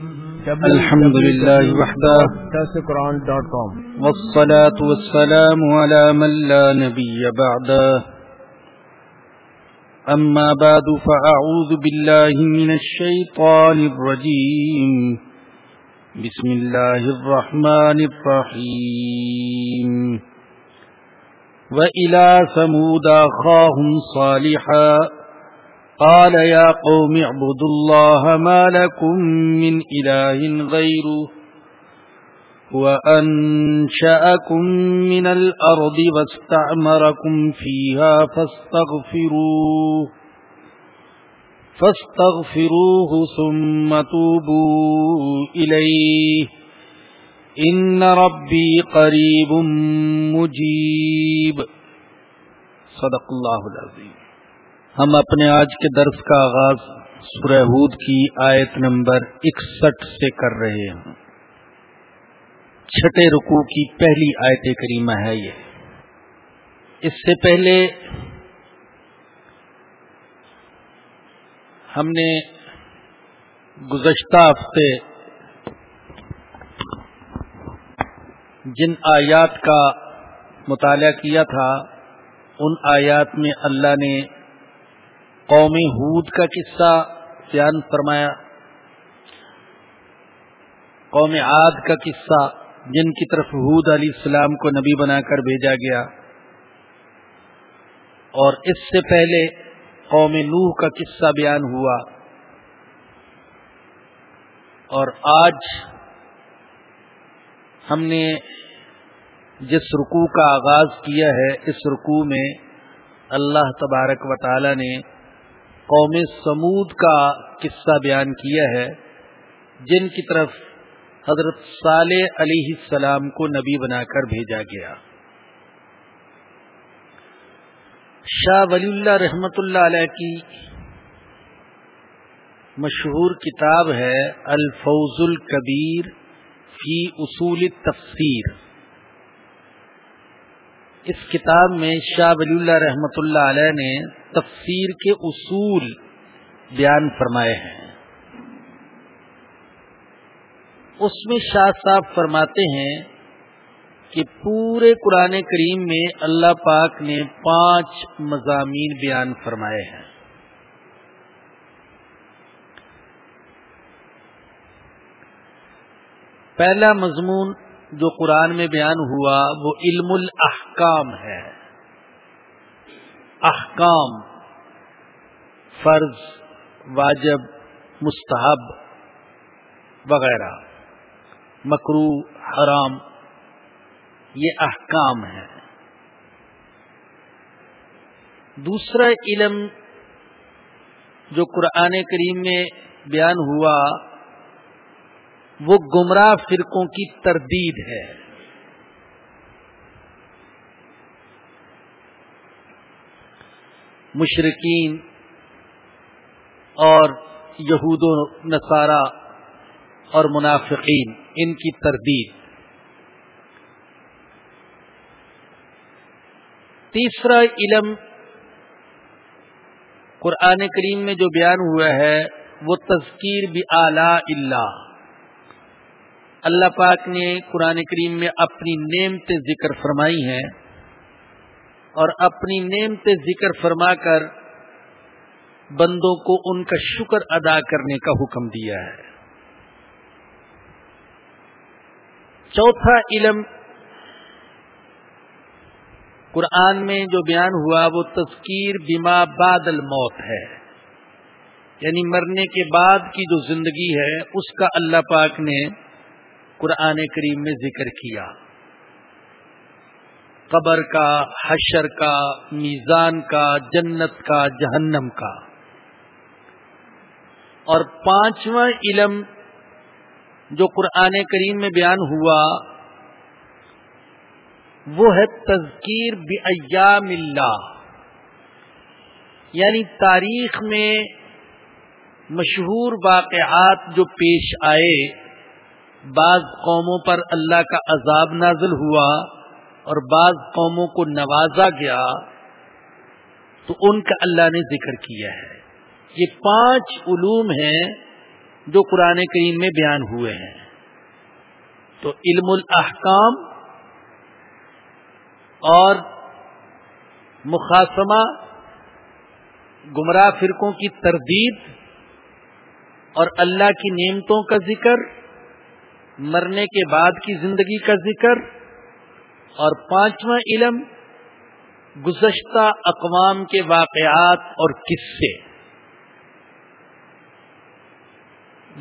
الحمد لله وحده quran.com والصلاة والسلام على من لا نبي بعده أما بعد فأعوذ بالله من الشيطان الرجيم بسم الله الرحمن الرحيم وإلى ثمود أخاهم صالحا. قال يا قوم اعبدوا الله ما لكم من إله غيره وأنشأكم من الأرض واستعمركم فيها فاستغفروه فاستغفروه ثم توبوا إليه إن ربي قريب مجيب صدق الله العظيم ہم اپنے آج کے درس کا آغاز سورہ ہود کی آیت نمبر اکسٹھ سے کر رہے ہیں۔ چھٹے رکوع کی پہلی آیت کریمہ ہے یہ۔ اس سے پہلے ہم نے گزشتہ ہفتے جن آیات کا مطالعہ کیا تھا، ان آیات میں اللہ نے قوم ہود کا قصہ بیان فرمایا۔ قوم عاد کا قصہ جن کی طرف حود علیہ السلام کو نبی بنا کر بھیجا گیا۔ اور اس سے پہلے قوم نوح کا قصہ بیان ہوا۔ اور آج ہم نے جس رکوع کا آغاز کیا ہے، اس رکوع میں اللہ تبارک و تعالی نے قوم سمود کا قصہ بیان کیا ہے، جن کی طرف حضرت صالح علیہ السلام کو نبی بنا کر بھیجا گیا۔ شاہ ولی اللہ رحمت اللہ علیہ کی مشہور کتاب ہے الفوز الکبیر فی اصول تفسیر اس کتاب میں شاہ ولی اللہ رحمت اللہ علیہ نے تفسیر کے اصول بیان فرمائے ہیں۔ اس میں شاہ صاحب فرماتے ہیں کہ پورے قرآن کریم میں اللہ پاک نے پانچ مضامین بیان فرمائے ہیں۔ پہلا مضمون جو قرآن میں بیان ہوا وہ علم الاحکام ہے۔ احکام، فرض، واجب، مستحب وغیرہ۔ مکرو، حرام، یہ احکام ہے دوسرا علم جو قرآن کریم میں بیان ہوا وہ گمراہ فرقوں کی تردید ہے۔ مشرقین اور یہود و نصارہ اور منافقین، ان کی تردید۔ تیسرا علم قرآن کریم میں جو بیان ہوا ہے، وہ تذکیر بھی اعلی اللہ۔ اللہ پاک نے قرآن کریم میں اپنی نعمت ذکر فرمائی ہیں اور اپنی نعمت ذکر فرما کر بندوں کو ان کا شکر ادا کرنے کا حکم دیا ہے۔ چوتھا علم قرآن میں جو بیان ہوا وہ تذکیر بیما بادل موت ہے۔ یعنی مرنے کے بعد کی جو زندگی ہے اس کا اللہ پاک نے قرآن کریم میں ذکر کیا۔ قبر کا، حشر کا، میزان کا، جنت کا، جہنم کا۔ اور پانچواں علم جو قرآن کریم میں بیان ہوا، وہ ہے تذکیر ایام اللہ۔ یعنی تاریخ میں مشہور واقعات جو پیش آئے بعض قوموں پر اللہ کا عذاب نازل ہوا اور بعض قوموں کو نوازا گیا تو ان کا اللہ نے ذکر کیا ہے۔ یہ پانچ علوم ہیں جو قرآن کریم میں بیان ہوئے ہیں۔ تو علم الاحکام اور مخاسمہ گمراہ فرقوں کی تردید اور اللہ کی نعمتوں کا ذکر مرنے کے بعد کی زندگی کا ذکر اور پانچواں علم، گزشتہ اقوام کے واقعات اور قصے۔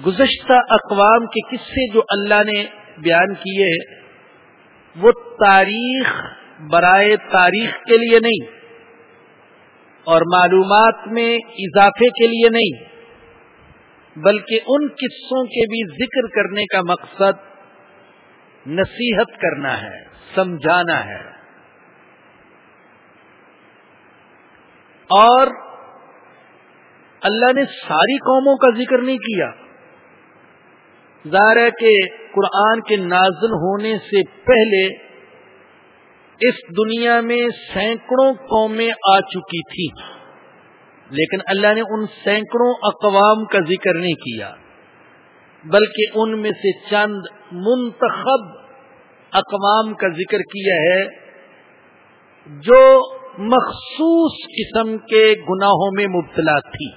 گزشتہ اقوام کے قصے جو اللہ نے بیان کیے وہ تاریخ برائے تاریخ کے لیے نہیں اور معلومات میں اضافے کے لیے نہیں۔ بلکہ ان قصوں کے بھی ذکر کرنے کا مقصد نصیحت کرنا ہے، سمجھانا ہے۔ اور اللہ نے ساری قوموں کا ذکر نہیں کیا۔ ظاہر ہے کہ قرآن کے نازل ہونے سے پہلے اس دنیا میں سینکڑوں قومیں آ چکی تھی لیکن اللہ نے ان سینکڑوں اقوام کا ذکر نہیں کیا، بلکہ ان میں سے چند منتخب اقوام کا ذکر کیا ہے جو مخصوص قسم کے گناہوں میں مبتلا تھی۔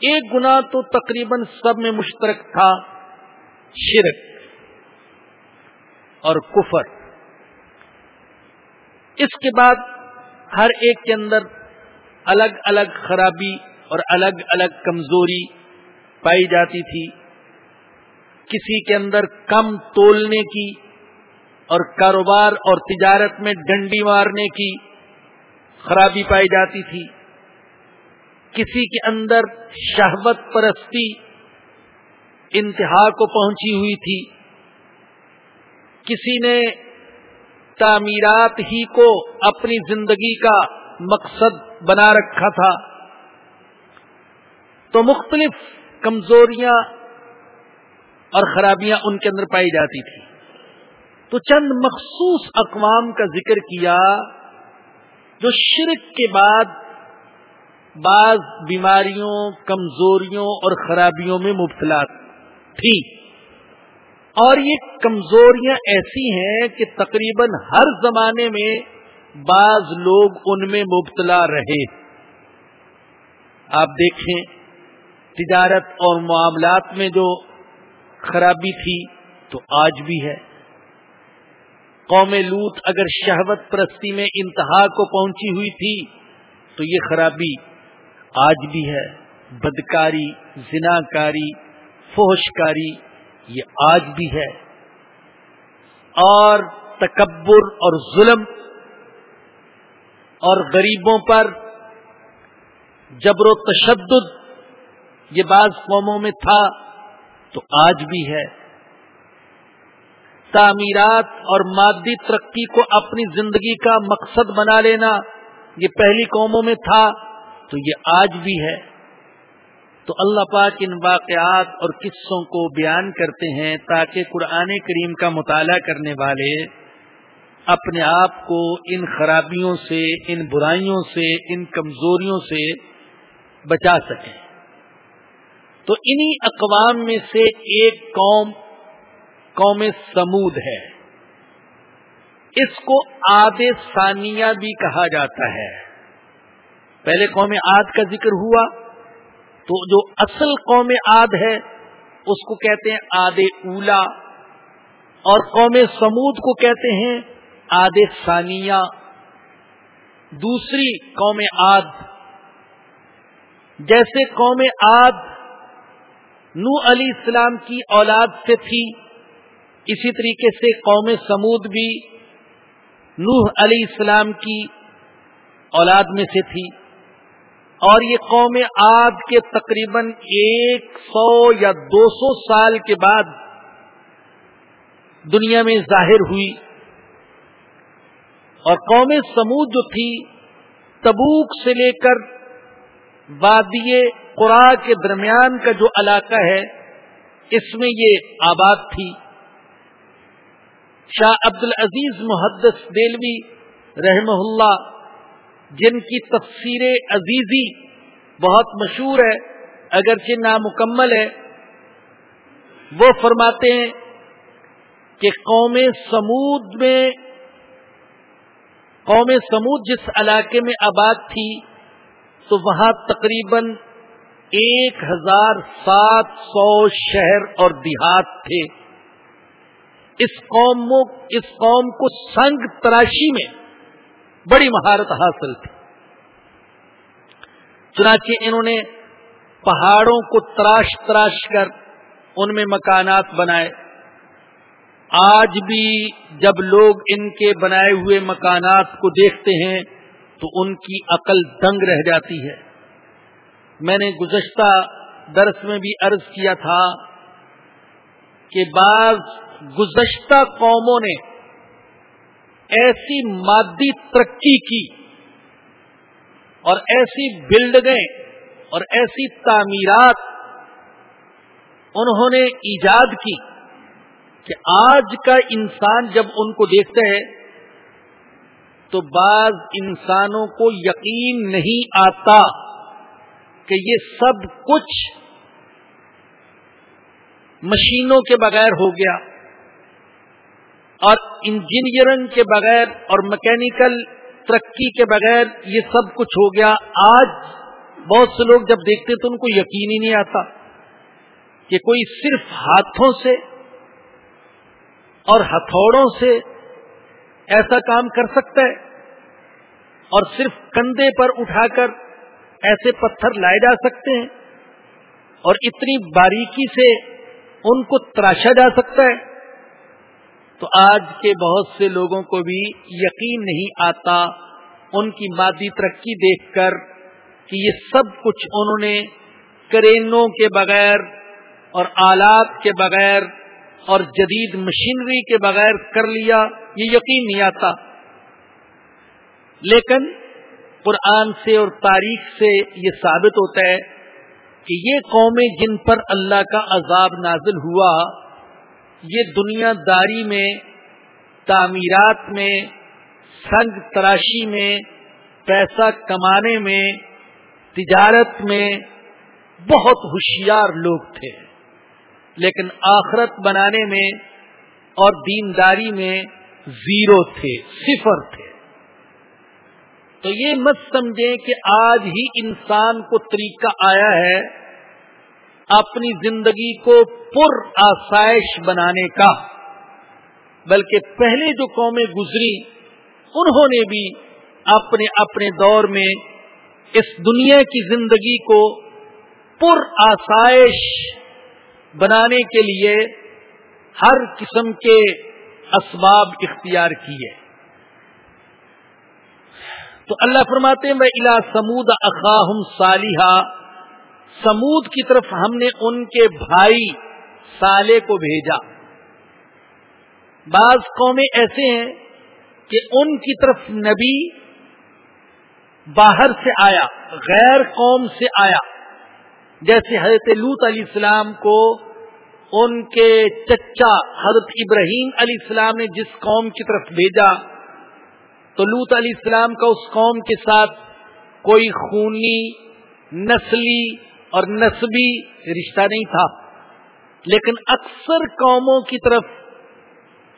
ایک گنا تو تقریباً سب میں مشترک تھا، شرک اور کفر۔ اس کے بعد ہر ایک کے اندر الگ الگ خرابی اور الگ الگ کمزوری پائی جاتی تھی۔ کسی کے اندر کم تولنے کی اور کاروبار اور تجارت میں ڈنڈی مارنے کی خرابی پائی جاتی تھی۔ کسی کے اندر شہوت پرستی انتہا کو پہنچی ہوئی تھی۔ کسی نے تعمیرات ہی کو اپنی زندگی کا مقصد بنا رکھا تھا۔ تو مختلف کمزوریاں اور خرابیاں ان کے اندر پائی جاتی تھی۔ تو چند مخصوص اقوام کا ذکر کیا جو شرک کے بعد بعض بیماریوں، کمزوریوں اور خرابیوں میں مبتلا تھی۔ اور یہ کمزوریاں ایسی ہیں کہ تقریباً ہر زمانے میں بعض لوگ ان میں مبتلا رہے آپ دیکھیں تجارت اور معاملات میں جو خرابی تھی تو آج بھی ہے قوم لوت اگر شہوت پرستی میں انتہا کو پہنچی ہوئی تھی تو یہ خرابی آج بھی ہے بدکاری، زناکاری فوشکاری یہ آج بھی ہے اور تکبر اور ظلم اور غریبوں پر جبر و تشدد یہ بعض قوموں میں تھا تو آج بھی ہے۔ تعمیرات اور مادی ترقی کو اپنی زندگی کا مقصد بنا لینا یہ پہلی قوموں میں تھا تو یہ آج بھی ہے۔ تو اللہ پاک ان واقعات اور قصوں کو بیان کرتے ہیں تاکہ قرآن کریم کا مطالعہ کرنے والے اپنے آپ کو ان خرابیوں سے، ان برائیوں سے، ان کمزوریوں سے بچا سکیں۔ تو انہی اقوام میں سے ایک قوم قوم سمود ہے۔ اس کو آد ثانیہ بھی کہا جاتا ہے۔ پہلے قوم آد کا ذکر ہوا۔ تو جو اصل قوم آد ہے، اس کو کہتے ہیں آد اولا۔ اور قوم سمود کو کہتے ہیں آد ثانیہ، دوسری قوم آد جیسے قوم آد نو علی اسلام کی اولاد سے تھی، اسی طریقے سے قوم سمود بھی نوح علیہ السلام کی اولاد میں سے تھی۔ اور یہ قوم آد کے تقریباً ایک سو یا دو سو سال کے بعد دنیا میں ظاہر ہوئی۔ اور قوم سمود جو تھی، تبوک سے لے کر وادی قرا کے درمیان کا جو علاقہ ہے، اس میں یہ آباد تھی۔ شاہ عبد العزیز محدث دلوی رحمہ اللہ، جن کی تفسیر عزیزی بہت مشہور ہے، اگرچہ نامکمل ہے، وہ فرماتے ہیں کہ قوم سمود میں قوم سمود جس علاقے میں آباد تھی، تو وہاں تقریباً ایک ہزار سات سو شہر اور دیہات تھے۔ اس قوم اس قوم کو سنگ تراشی میں بڑی مہارت حاصل تھی۔ چنانچہ انہوں نے پہاڑوں کو تراش تراش کر ان میں مکانات بنائے۔ آج بھی جب لوگ ان کے بنائے ہوئے مکانات کو دیکھتے ہیں تو ان کی عقل دنگ رہ جاتی ہے۔ میں نے گزشتہ درس میں بھی عرض کیا تھا کہ بعض گزشتہ قوموں نے ایسی مادی ترقی کی اور ایسی بلڈنگیں اور ایسی تعمیرات انہوں نے ایجاد کی کہ آج کا انسان جب ان کو دیکھتا ہے، تو بعض انسانوں کو یقین نہیں آتا کہ یہ سب کچھ مشینوں کے بغیر ہو گیا اور انجینئرنگ کے بغیر اور مکینیکل ترقی کے بغیر یہ سب کچھ ہو گیا۔ آج بہت سے لوگ جب دیکھتے تو ان کو یقین ہی نہیں آتا کہ کوئی صرف ہاتھوں سے اور ہتھوڑوں سے ایسا کام کر سکتا ہے اور صرف کندھے پر اٹھا کر ایسے پتھر لائے جا سکتے ہیں اور اتنی باریکی سے ان کو تراشا جا سکتا ہے تو آج کے بہت سے لوگوں کو بھی یقین نہیں آتا ان کی مادی ترقی دیکھ کر کہ یہ سب کچھ انہوں نے کرینوں کے بغیر اور آلات کے بغیر اور جدید مشینری کے بغیر کر لیا، یہ یقین نہیں آتا۔ لیکن قرآن سے اور تاریخ سے یہ ثابت ہوتا ہے کہ یہ قومیں جن پر اللہ کا عذاب نازل ہوا، یہ دنیا داری میں، تعمیرات میں، سنگ تراشی میں، پیسہ کمانے میں، تجارت میں بہت ہوشیار لوگ تھے۔ لیکن آخرت بنانے میں اور دینداری میں زیرو تھے، صفر تھے۔ تو یہ مت سمجھیں کہ آج ہی انسان کو طریقہ آیا ہے اپنی زندگی کو پر آسائش بنانے کا۔ بلکہ پہلے جو قومیں گزری، انہوں نے بھی اپنے اپنے دور میں اس دنیا کی زندگی کو پر آسائش بنانے کے لیے ہر قسم کے اسباب اختیار کیے۔ تو اللہ فرماتے میں الا سمود اخاہم صالحہ سمود کی طرف ہم نے ان کے بھائی سالے کو بھیجا۔ بعض قومیں ایسے ہیں کہ ان کی طرف نبی باہر سے آیا، غیر قوم سے آیا۔ جیسے حضرت لوت علیہ السلام کو ان کے چچا حضرت ابراہیم علیہ السلام نے جس قوم کی طرف بھیجا، تو لوت علیہ السلام کا اس قوم کے ساتھ کوئی خونی، نسلی اور نسبی رشتہ نہیں تھا۔ لیکن اکثر قوموں کی طرف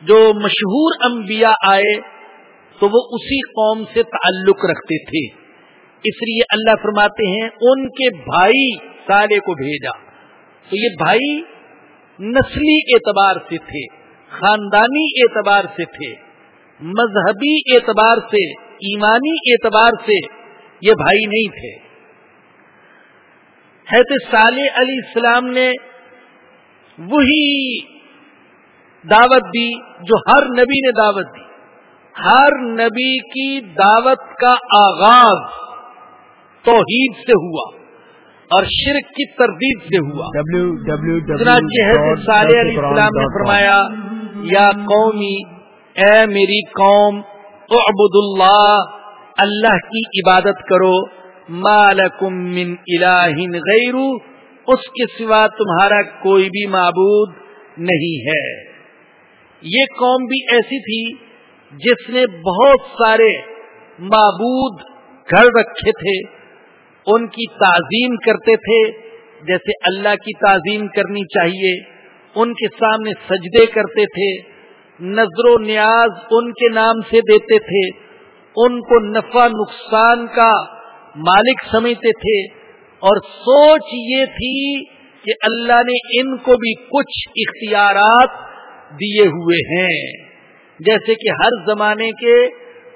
جو مشہور انبیاء آئے، تو وہ اسی قوم سے تعلق رکھتے تھے۔ اس لیے اللہ فرماتے ہیں، ان کے بھائی سالے کو بھیجا۔ تو یہ بھائی نسلی اعتبار سے تھے، خاندانی اعتبار سے تھے، مذہبی اعتبار سے، ایمانی اعتبار سے یہ بھائی نہیں تھے۔ حید صالح علیہ السلام نے وہی دعوت دی جو ہر نبی نے دعوت دی۔ ہر نبی کی دعوت کا آغاز توحید سے ہوا۔ اور شرک کی تردید سے ہوا۔ علیہ السلام نے فرمایا یا قومی اے میری قوم اعبد اللہ اللہ کی عبادت کرو مالکم من الہ غیر اس کے سوا تمہارا کوئی بھی معبود نہیں ہے۔ یہ قوم بھی ایسی تھی جس نے بہت سارے معبود گھر رکھے تھے۔ ان کی تعظیم کرتے تھے جیسے اللہ کی تعظیم کرنی چاہیے، ان کے سامنے سجدے کرتے تھے، نظر و نیاز ان کے نام سے دیتے تھے، ان کو نفع نقصان کا مالک سمجھتے تھے۔ اور سوچ یہ تھی کہ اللہ نے ان کو بھی کچھ اختیارات دیے ہوئے ہیں۔ جیسے کہ ہر زمانے کے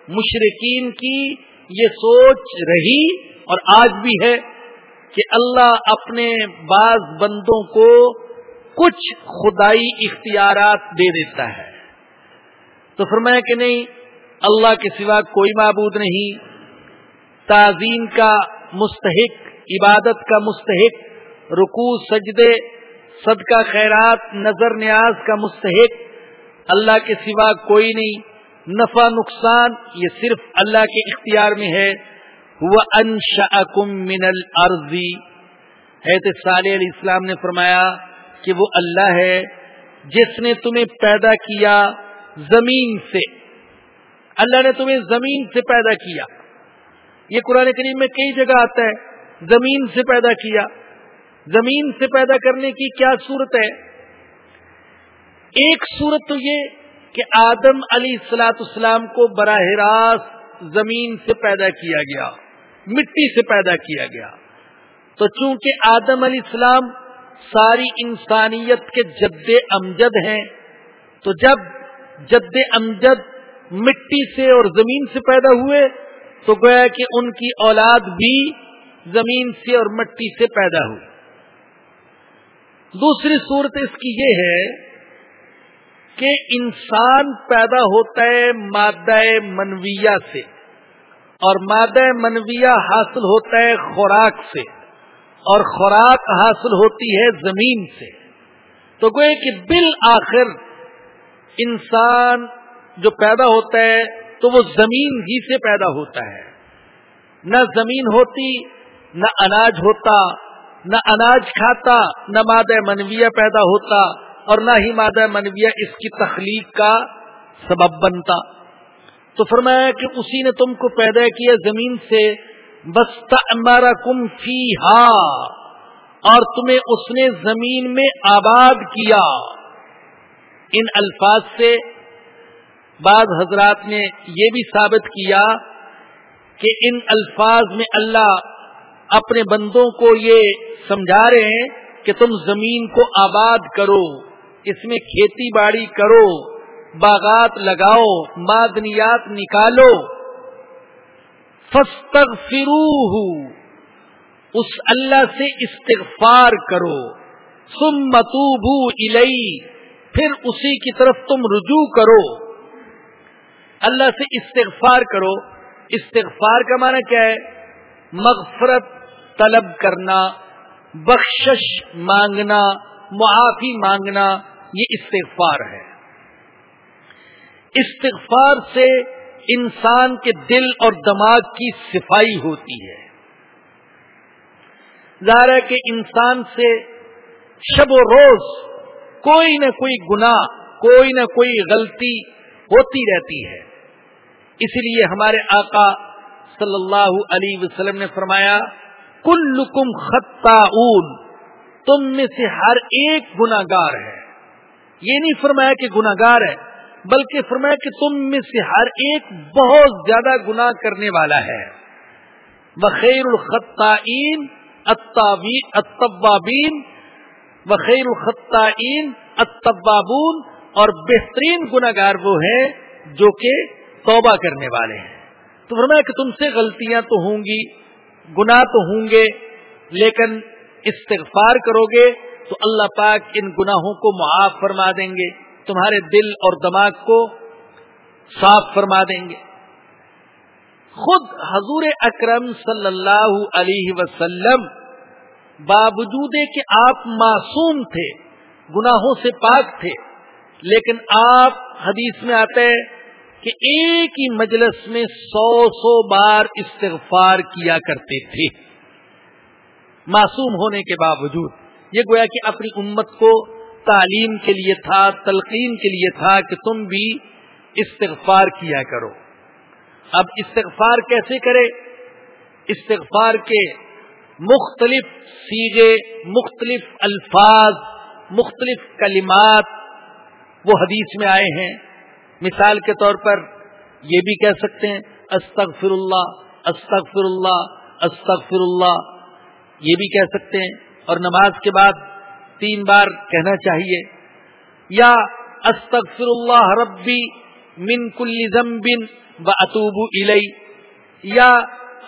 مشرقین کی یہ سوچ رہی اور آج بھی ہے کہ اللہ اپنے بعض بندوں کو کچھ خدائی اختیارات دے دیتا ہے۔ تو فرمایا کہ نہیں، اللہ کے سوا کوئی معبود نہیں۔ تعظیم کا مستحق، عبادت کا مستحق رکو سجدے، صدقہ، خیرات، نظر نیاز کا مستحق اللہ کے سوا کوئی نہیں۔ نفع، نقصان یہ صرف اللہ کے اختیار میں ہے۔ وہ انشا من الارضی حید صالح علیہ السلام نے فرمایا کہ وہ اللہ ہے جس نے تمہیں پیدا کیا زمین سے۔ اللہ نے تمہیں زمین سے پیدا کیا۔ یہ قرآن کریم میں کئی جگہ آتا ہے، زمین سے پیدا کیا۔ زمین سے پیدا کرنے کی کیا صورت ہے؟ ایک صورت تو یہ کہ آدم علی السلاط اسلام کو براہ راست زمین سے پیدا کیا گیا۔ مٹی سے پیدا کیا گیا۔ تو چونکہ آدم علیہ السلام ساری انسانیت کے جد امجد ہیں، تو جب جد امجد مٹی سے اور زمین سے پیدا ہوئے، تو گویا کہ ان کی اولاد بھی زمین سے اور مٹی سے پیدا ہوئی۔ دوسری صورت اس کی یہ ہے کہ انسان پیدا ہوتا ہے مادہ منویہ سے۔ اور مادہ منویہ حاصل ہوتا ہے خوراک سے، اور خوراک حاصل ہوتی ہے زمین سے۔ تو گوئے کہ بالآخر انسان جو پیدا ہوتا ہے تو وہ زمین ہی سے پیدا ہوتا ہے۔ نہ زمین ہوتی، نہ اناج ہوتا، نہ اناج کھاتا، نہ مادہ منویہ پیدا ہوتا، اور نہ ہی مادہ منویہ اس کی تخلیق کا سبب بنتا۔ تو فرمایا کہ اسی نے تم کو پیدا کیا زمین سے بستا امارا کم فی اور تمہیں اس نے زمین میں آباد کیا۔ ان الفاظ سے بعض حضرات نے یہ بھی ثابت کیا کہ ان الفاظ میں اللہ اپنے بندوں کو یہ سمجھا رہے ہیں کہ تم زمین کو آباد کرو، اس میں کھیتی باڑی کرو۔ باغات لگاؤ، معدنیات نکالو۔ فستغ اس اللہ سے استغفار کرو۔ سم متوبو الئی پھر اسی کی طرف تم رجوع کرو۔ اللہ سے استغفار کرو۔ استغفار کا معنی کیا ہے؟ مغفرت طلب کرنا، بخشش مانگنا، معافی مانگنا، یہ استغفار ہے۔ استغفار سے انسان کے دل اور دماغ کی صفائی ہوتی ہے۔ ظاہر ہے کہ انسان سے شب و روز کوئی نہ کوئی گناہ، کوئی نہ کوئی غلطی ہوتی رہتی ہے۔ اسی لیے ہمارے آقا صلی اللہ علیہ وسلم نے فرمایا کل لکم خطا تم میں سے ہر ایک گناگار ہے۔ یہ نہیں فرمایا کہ گناگار ہے۔ بلکہ فرمایا کہ تم میں سے ہر ایک بہت زیادہ گنا کرنے والا ہے۔ بخیر الخطین اتبابین بخیر الخطین اتبابون اور بہترین گناگار وہ ہیں جو کہ توبہ کرنے والے ہیں۔ تو فرمایا کہ تم سے غلطیاں تو ہوں گی، گناہ تو ہوں گے، لیکن استغفار کرو گے تو اللہ پاک ان گناہوں کو معاف فرما دیں گے۔ تمہارے دل اور دماغ کو صاف فرما دیں گے۔ خود حضور اکرم صلی اللہ علیہ وسلم باوجود کہ آپ معصوم تھے، گناہوں سے پاک تھے، لیکن آپ حدیث میں آتے کہ ایک ہی مجلس میں سو سو بار استغفار کیا کرتے تھے۔ معصوم ہونے کے باوجود، یہ گویا کہ اپنی امت کو تعلیم کے لیے تھا، تلقین کے لیے تھا کہ تم بھی استغفار کیا کرو۔ اب استغفار کیسے کرے؟ استغفار کے مختلف سیگے مختلف الفاظ، مختلف کلمات وہ حدیث میں آئے ہیں۔ مثال کے طور پر یہ بھی کہہ سکتے ہیں استغفر اللہ استغفر اللہ استغفر اللہ یہ بھی کہہ سکتے ہیں۔ اور نماز کے بعد تین بار کہنا چاہیے، یا استغفر اللہ ربی من کل ذنب و اطوب الی یا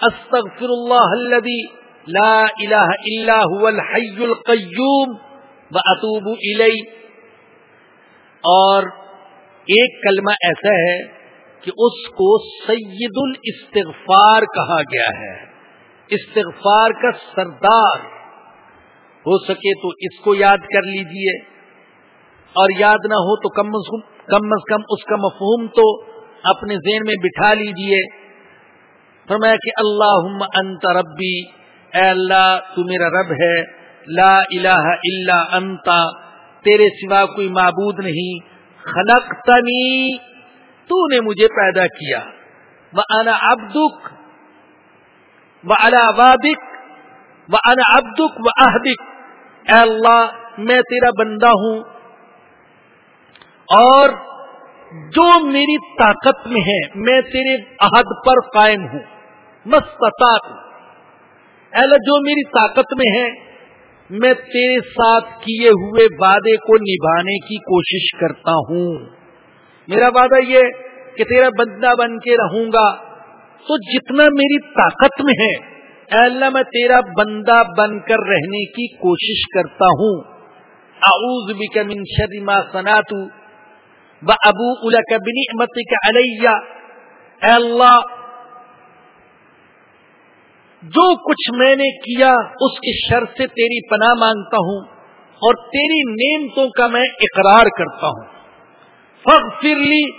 استغفر اللہ الذي لا الہ الا هو الحی القیوم و اطوب الی اور ایک کلمہ ایسا ہے کہ اس کو سید الاستغفار کہا گیا ہے۔ استغفار کا سردار۔ ہو سکے تو اس کو یاد کر لیجیے۔ اور یاد نہ ہو تو کم از کم کم از کم اس کا مفہوم تو اپنے ذہن میں بٹھا لیجیے۔ فرمایا کہ اللہ انت ربی، اے اللہ، تو میرا رب ہے۔ لا الہ الا انت، تیرے سوا کوئی معبود نہیں۔ خلق تنی تو نے مجھے پیدا کیا۔ وہ انا ابدک و وادک و انا ابدک و احدک اے اللہ، میں تیرا بندہ ہوں۔ اور جو میری طاقت میں ہے، میں تیرے عہد پر قائم ہوں۔ مستطاط اے اللہ، جو میری طاقت میں ہے، میں تیرے ساتھ کیے ہوئے وعدے کو نبھانے کی کوشش کرتا ہوں۔ میرا وعدہ یہ کہ تیرا بندہ بن کے رہوں گا۔ تو جتنا میری طاقت میں ہے اے اللہ، میں تیرا بندہ بن کر رہنے کی کوشش کرتا ہوں۔ اعوذ بک من شر ما صنعت و ابو الک بنعمتک علی۔ اے اللہ، جو کچھ میں نے کیا، اس کی شر سے تیری پناہ مانگتا ہوں اور تیری نعمتوں کا میں اقرار کرتا ہوں۔ فغفر لی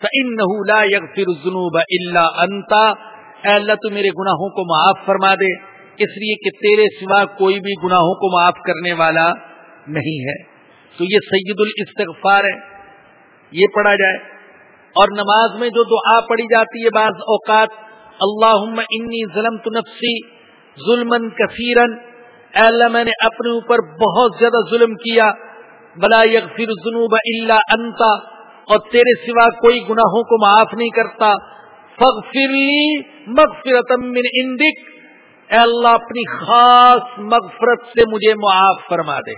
فإنه لا يغفر الذنوب الا انت۔ اے اللہ تو میرے گناہوں کو معاف فرما دے، اس لیے کہ تیرے سوا کوئی بھی گناہوں کو معاف کرنے والا نہیں ہے۔ تو یہ سید الاستغفار ہے، یہ پڑھا جائے۔ اور نماز میں جو دعا پڑھی جاتی ہے بعض اوقات اللہ انی ظلم تو نفسی ظلم کثیرن اے اللہ میں نے اپنے اوپر بہت زیادہ ظلم کیا بلا یغفر الذنوب الا انت، اور تیرے سوا کوئی گناہوں کو معاف نہیں کرتا۔ مغفرت من اندک اے اللہ، اپنی خاص مغفرت سے مجھے معاف فرما دے۔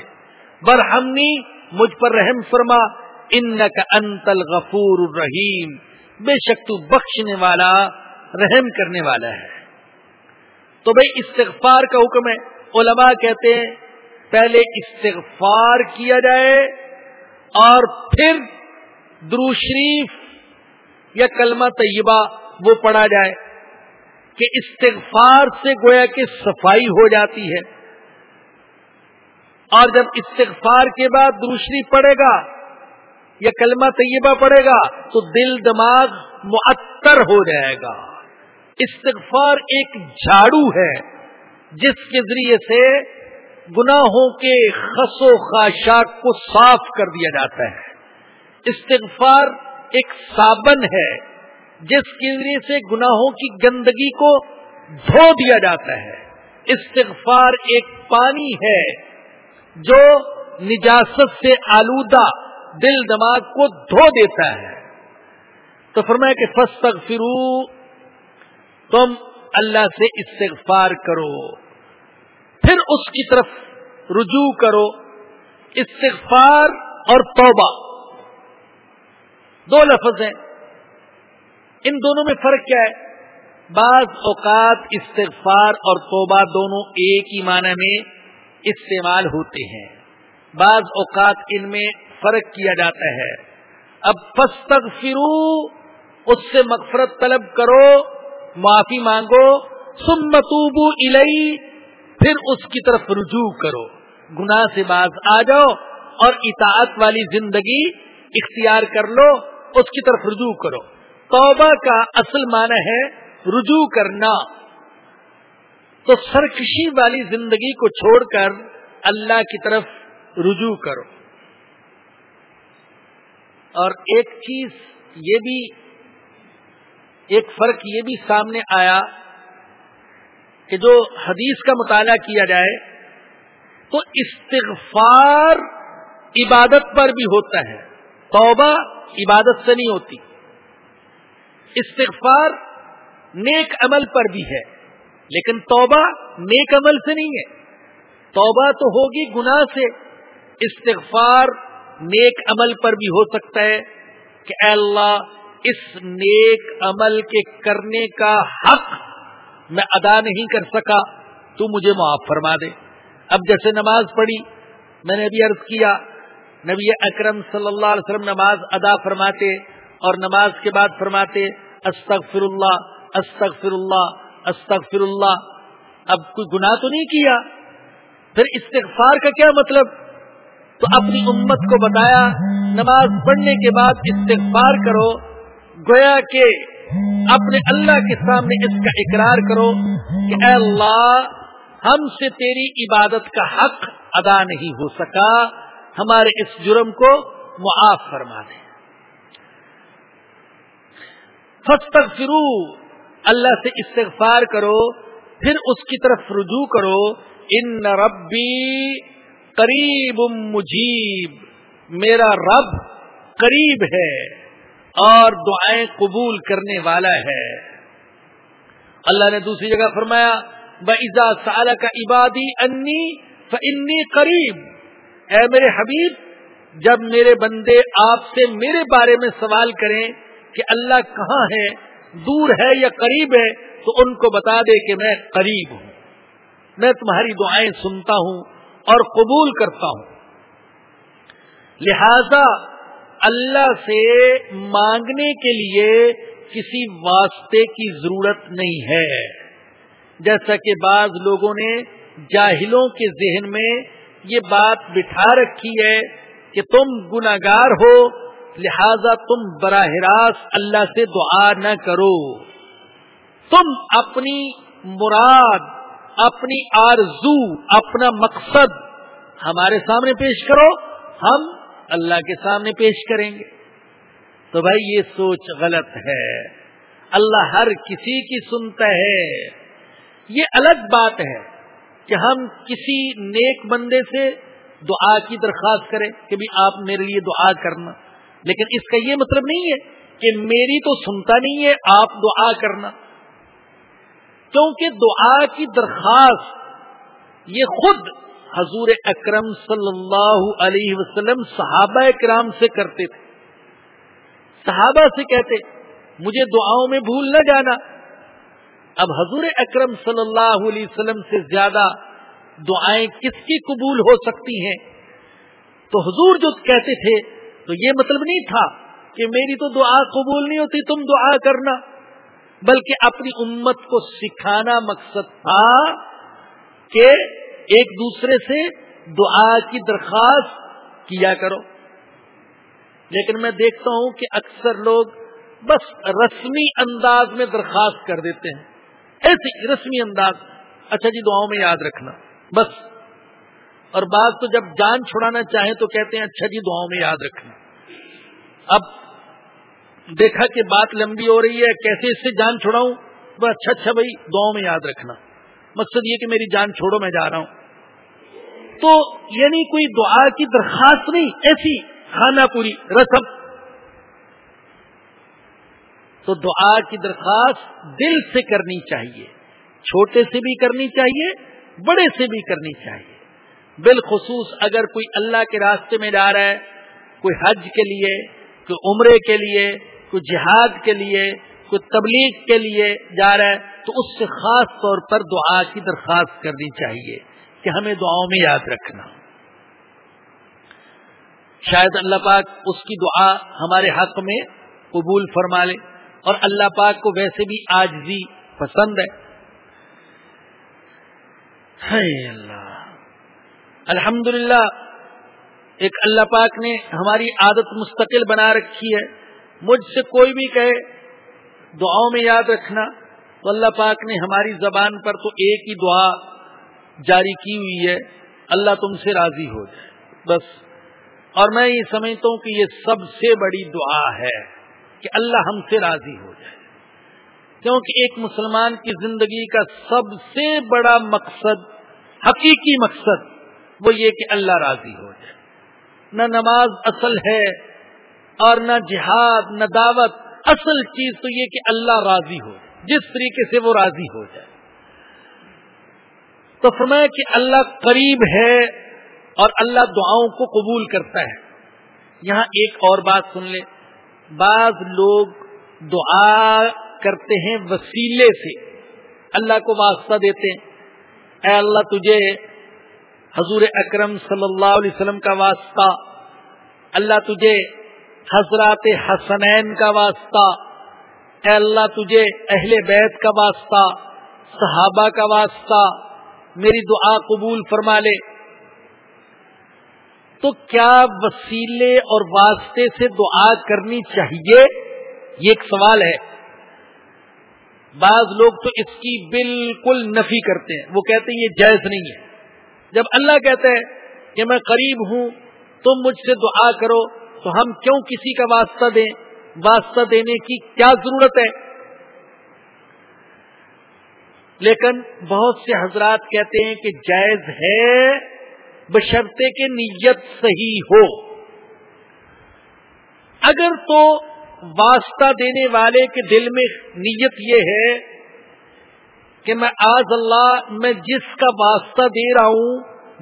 برہمنی، مجھ پر رحم فرما۔ ان کا انتل غفور الرحیم۔ بے شک تو بخشنے والا، رحم کرنے والا ہے۔ تو بھائی، استغفار کا حکم ہے۔ علماء کہتے ہیں، پہلے استغفار کیا جائے اور پھر درو شریف یا کلمہ طیبہ وہ پڑھا جائے۔ کہ استغفار سے گویا کہ صفائی ہو جاتی ہے۔ اور جب استغفار کے بعد دوسری پڑے گا یا کلمہ طیبہ پڑے گا تو دل دماغ معطر ہو جائے گا۔ استغفار ایک جھاڑو ہے جس کے ذریعے سے گناہوں کے خس و خاشاک کو صاف کر دیا جاتا ہے۔ استغفار ایک صابن ہے جس کے ذریعے سے گناہوں کی گندگی کو دھو دیا جاتا ہے، استغفار ایک پانی ہے جو نجاست سے آلودہ دل دماغ کو دھو دیتا ہے۔ تو فرمایا کہ فس تم اللہ سے استغفار کرو، پھر اس کی طرف رجوع کرو، استغفار اور توبہ۔ دو لفظ ہیں۔ ان دونوں میں فرق کیا ہے؟ بعض اوقات استغفار اور توبہ دونوں ایک ہی معنی میں استعمال ہوتے ہیں۔ بعض اوقات ان میں فرق کیا جاتا ہے۔ اب فستغ فرو اس سے مغفرت طلب کرو، معافی مانگو سم متوبو الئی پھر اس کی طرف رجوع کرو۔ گناہ سے باز آ جاؤ اور اطاعت والی زندگی اختیار کر لو، اس کی طرف رجوع کرو۔ توبہ کا اصل معنی ہے رجوع کرنا۔ تو سرکشی والی زندگی کو چھوڑ کر اللہ کی طرف رجوع کرو۔ اور ایک چیز یہ بھی، ایک فرق یہ بھی سامنے آیا کہ جو حدیث کا مطالعہ کیا جائے تو استغفار عبادت پر بھی ہوتا ہے، توبہ عبادت سے نہیں ہوتی۔ استغفار نیک عمل پر بھی ہے، لیکن توبہ نیک عمل سے نہیں ہے۔ توبہ تو ہوگی گناہ سے، استغفار نیک عمل پر بھی ہو سکتا ہے کہ اے اللہ، اس نیک عمل کے کرنے کا حق میں ادا نہیں کر سکا، تو مجھے معاف فرما دے۔ اب جیسے نماز پڑھی، میں نے ابھی عرض کیا، نبی اکرم صلی اللہ علیہ وسلم نماز ادا فرماتے اور نماز کے بعد فرماتے استغفر اللہ استغفر اللہ استغفر اللہ اب کوئی گناہ تو نہیں کیا؟ پھر استغفار کا کیا مطلب؟ تو اپنی امت کو بتایا، نماز پڑھنے کے بعد استغفار کرو، گویا کہ اپنے اللہ کے سامنے اس کا اقرار کرو کہ اے اللہ، ہم سے تیری عبادت کا حق ادا نہیں ہو سکا، ہمارے اس جرم کو معاف فرما دیں فرو اللہ سے استغفار کرو، پھر اس کی طرف رجوع کرو، ان ربی قریب مجیب، میرا رب قریب ہے اور دعائیں قبول کرنے والا ہے۔ اللہ نے دوسری جگہ فرمایا بزا سال کا عبادی انی فنی قریب اے میرے حبیب، جب میرے بندے آپ سے میرے بارے میں سوال کریں کہ اللہ کہاں ہے، دور ہے یا قریب ہے، تو ان کو بتا دے کہ میں قریب ہوں۔ میں تمہاری دعائیں سنتا ہوں اور قبول کرتا ہوں۔ لہذا اللہ سے مانگنے کے لیے کسی واسطے کی ضرورت نہیں ہے۔ جیسا کہ بعض لوگوں نے جاہلوں کے ذہن میں یہ بات بٹھا رکھی ہے کہ تم گناگار ہو لہذا تم براہ راست اللہ سے دعا نہ کرو۔ تم اپنی مراد، اپنی آرزو، اپنا مقصد ہمارے سامنے پیش کرو، ہم اللہ کے سامنے پیش کریں گے۔ تو بھائی یہ سوچ غلط ہے۔ اللہ ہر کسی کی سنتا ہے۔ یہ الگ بات ہے کہ ہم کسی نیک بندے سے دعا کی درخواست کریں کہ بھی آپ میرے لیے دعا کرنا۔ لیکن اس کا یہ مطلب نہیں ہے کہ میری تو سنتا نہیں ہے، آپ دعا کرنا۔ کیونکہ دعا کی درخواست یہ خود حضور اکرم صلی اللہ علیہ وسلم صحابہ اکرام سے کرتے تھے۔ صحابہ سے کہتے، مجھے دعاؤں میں بھول نہ جانا۔ اب حضور اکرم صلی اللہ علیہ وسلم سے زیادہ دعائیں کس کی قبول ہو سکتی ہیں؟ تو حضور جو کہتے تھے تو یہ مطلب نہیں تھا کہ میری تو دعا قبول نہیں ہوتی، تم دعا کرنا۔ بلکہ اپنی امت کو سکھانا مقصد تھا کہ ایک دوسرے سے دعا کی درخواست کیا کرو۔ لیکن میں دیکھتا ہوں کہ اکثر لوگ بس رسمی انداز میں درخواست کر دیتے ہیں۔ ایسی رسمی انداز۔ اچھا جی دعاؤں میں یاد رکھنا۔ بس اور بعض تو جب جان چھڑانا چاہیں تو کہتے ہیں اچھا جی دعاؤں میں یاد رکھنا۔ اب دیکھا کہ بات لمبی ہو رہی ہے، کیسے اس سے جان چھڑاؤں؟ وہ اچھا اچھا بھائی، دعاؤں میں یاد رکھنا۔ مقصد یہ کہ میری جان چھوڑو، میں جا رہا ہوں۔ تو یعنی کوئی دعا کی درخواست نہیں، ایسی کھانا پوری، رسم۔ تو دعا کی درخواست دل سے کرنی چاہیے، چھوٹے سے بھی کرنی چاہیے، بڑے سے بھی کرنی چاہیے۔ بالخصوص اگر کوئی اللہ کے راستے میں جا رہا ہے، کوئی حج کے لیے، کوئی عمرے کے لیے، کوئی جہاد کے لیے، کوئی تبلیغ کے لیے جا رہا ہے، تو اس سے خاص طور پر دعا کی درخواست کرنی چاہیے کہ ہمیں دعاؤں میں یاد رکھنا۔ شاید اللہ پاک اس کی دعا ہمارے حق میں قبول فرما لے اور اللہ پاک کو ویسے بھی آج پسند ہے۔ اللہ۔ الحمد ایک اللہ پاک نے ہماری عادت مستقل بنا رکھی ہے۔ مجھ سے کوئی بھی کہے، دعاؤں میں یاد رکھنا۔ تو اللہ پاک نے ہماری زبان پر تو ایک ہی دعا جاری کی ہوئی ہے، اللہ تم سے راضی ہو جائے۔ بس۔ اور میں یہ سمجھتا ہوں کہ یہ سب سے بڑی دعا ہے کہ اللہ ہم سے راضی ہو جائے۔ کیونکہ ایک مسلمان کی زندگی کا سب سے بڑا مقصد، حقیقی مقصد وہ یہ کہ اللہ راضی ہو جائے۔ نہ نماز اصل ہے اور نہ جہاد، نہ دعوت۔ اصل چیز تو یہ کہ اللہ راضی ہو جس طریقے سے وہ راضی ہو جائے۔ تو فرمایا کہ اللہ قریب ہے اور اللہ دعاؤں کو قبول کرتا ہے۔ یہاں ایک اور بات سن لے بعض لوگ دعا کرتے ہیں وسیلے سے۔ اللہ کو واسطہ دیتے ہیں۔ اے اللہ، تجھے حضور اکرم صلی اللہ علیہ وسلم کا واسطہ، اللہ تجھے حضرات حسنین کا واسطہ، اے اللہ تجھے اہل بیت کا واسطہ، صحابہ کا واسطہ، میری دعا قبول فرما لے۔ تو کیا وسیلے اور واسطے سے دعا کرنی چاہیے؟ یہ ایک سوال ہے۔ بعض لوگ تو اس کی بالکل نفی کرتے ہیں، وہ کہتے ہیں یہ جائز نہیں ہے۔ جب اللہ کہتا ہے کہ میں قریب ہوں، تم مجھ سے دعا کرو، تو ہم کیوں کسی کا واسطہ دیں؟ واسطہ دینے کی کیا ضرورت ہے؟ لیکن بہت سے حضرات کہتے ہیں کہ جائز ہے بشرطے کے نیت صحیح ہو۔ اگر تو واسطہ دینے والے کے دل میں نیت یہ ہے کہ میں آج اللہ میں جس کا واسطہ دے رہا ہوں،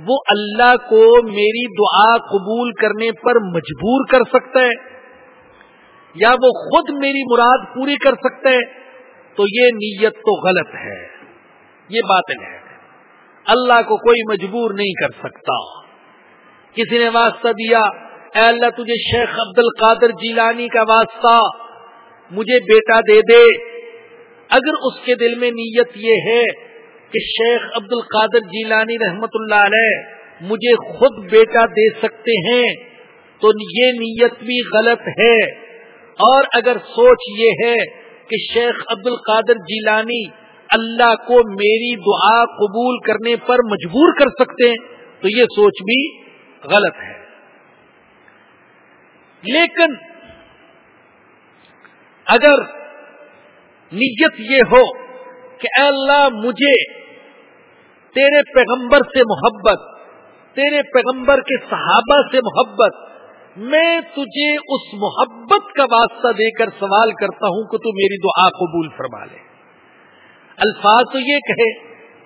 وہ اللہ کو میری دعا قبول کرنے پر مجبور کر سکتا ہے، یا وہ خود میری مراد پوری کر سکتا ہے، تو یہ نیت تو غلط ہے۔ یہ بات ہے۔ اللہ کو کوئی مجبور نہیں کر سکتا۔ کسی نے واسطہ دیا، اے اللہ تجھے شیخ عبد القادر جیلانی کا واسطہ، مجھے بیٹا دے دے۔ اگر اس کے دل میں نیت یہ ہے کہ شیخ عبد القادر جیلانی رحمت اللہ علیہ مجھے خود بیٹا دے سکتے ہیں، تو یہ نیت بھی غلط ہے۔ اور اگر سوچ یہ ہے کہ شیخ عبد القادر جیلانی اللہ کو میری دعا قبول کرنے پر مجبور کر سکتے ہیں، تو یہ سوچ بھی غلط ہے۔ لیکن اگر نیت یہ ہو کہ اے اللہ مجھے تیرے پیغمبر سے محبت، تیرے پیغمبر کے صحابہ سے محبت، میں تجھے اس محبت کا واسطہ دے کر سوال کرتا ہوں کہ تو میری دعا قبول فرما لے۔ الفاظ تو یہ کہے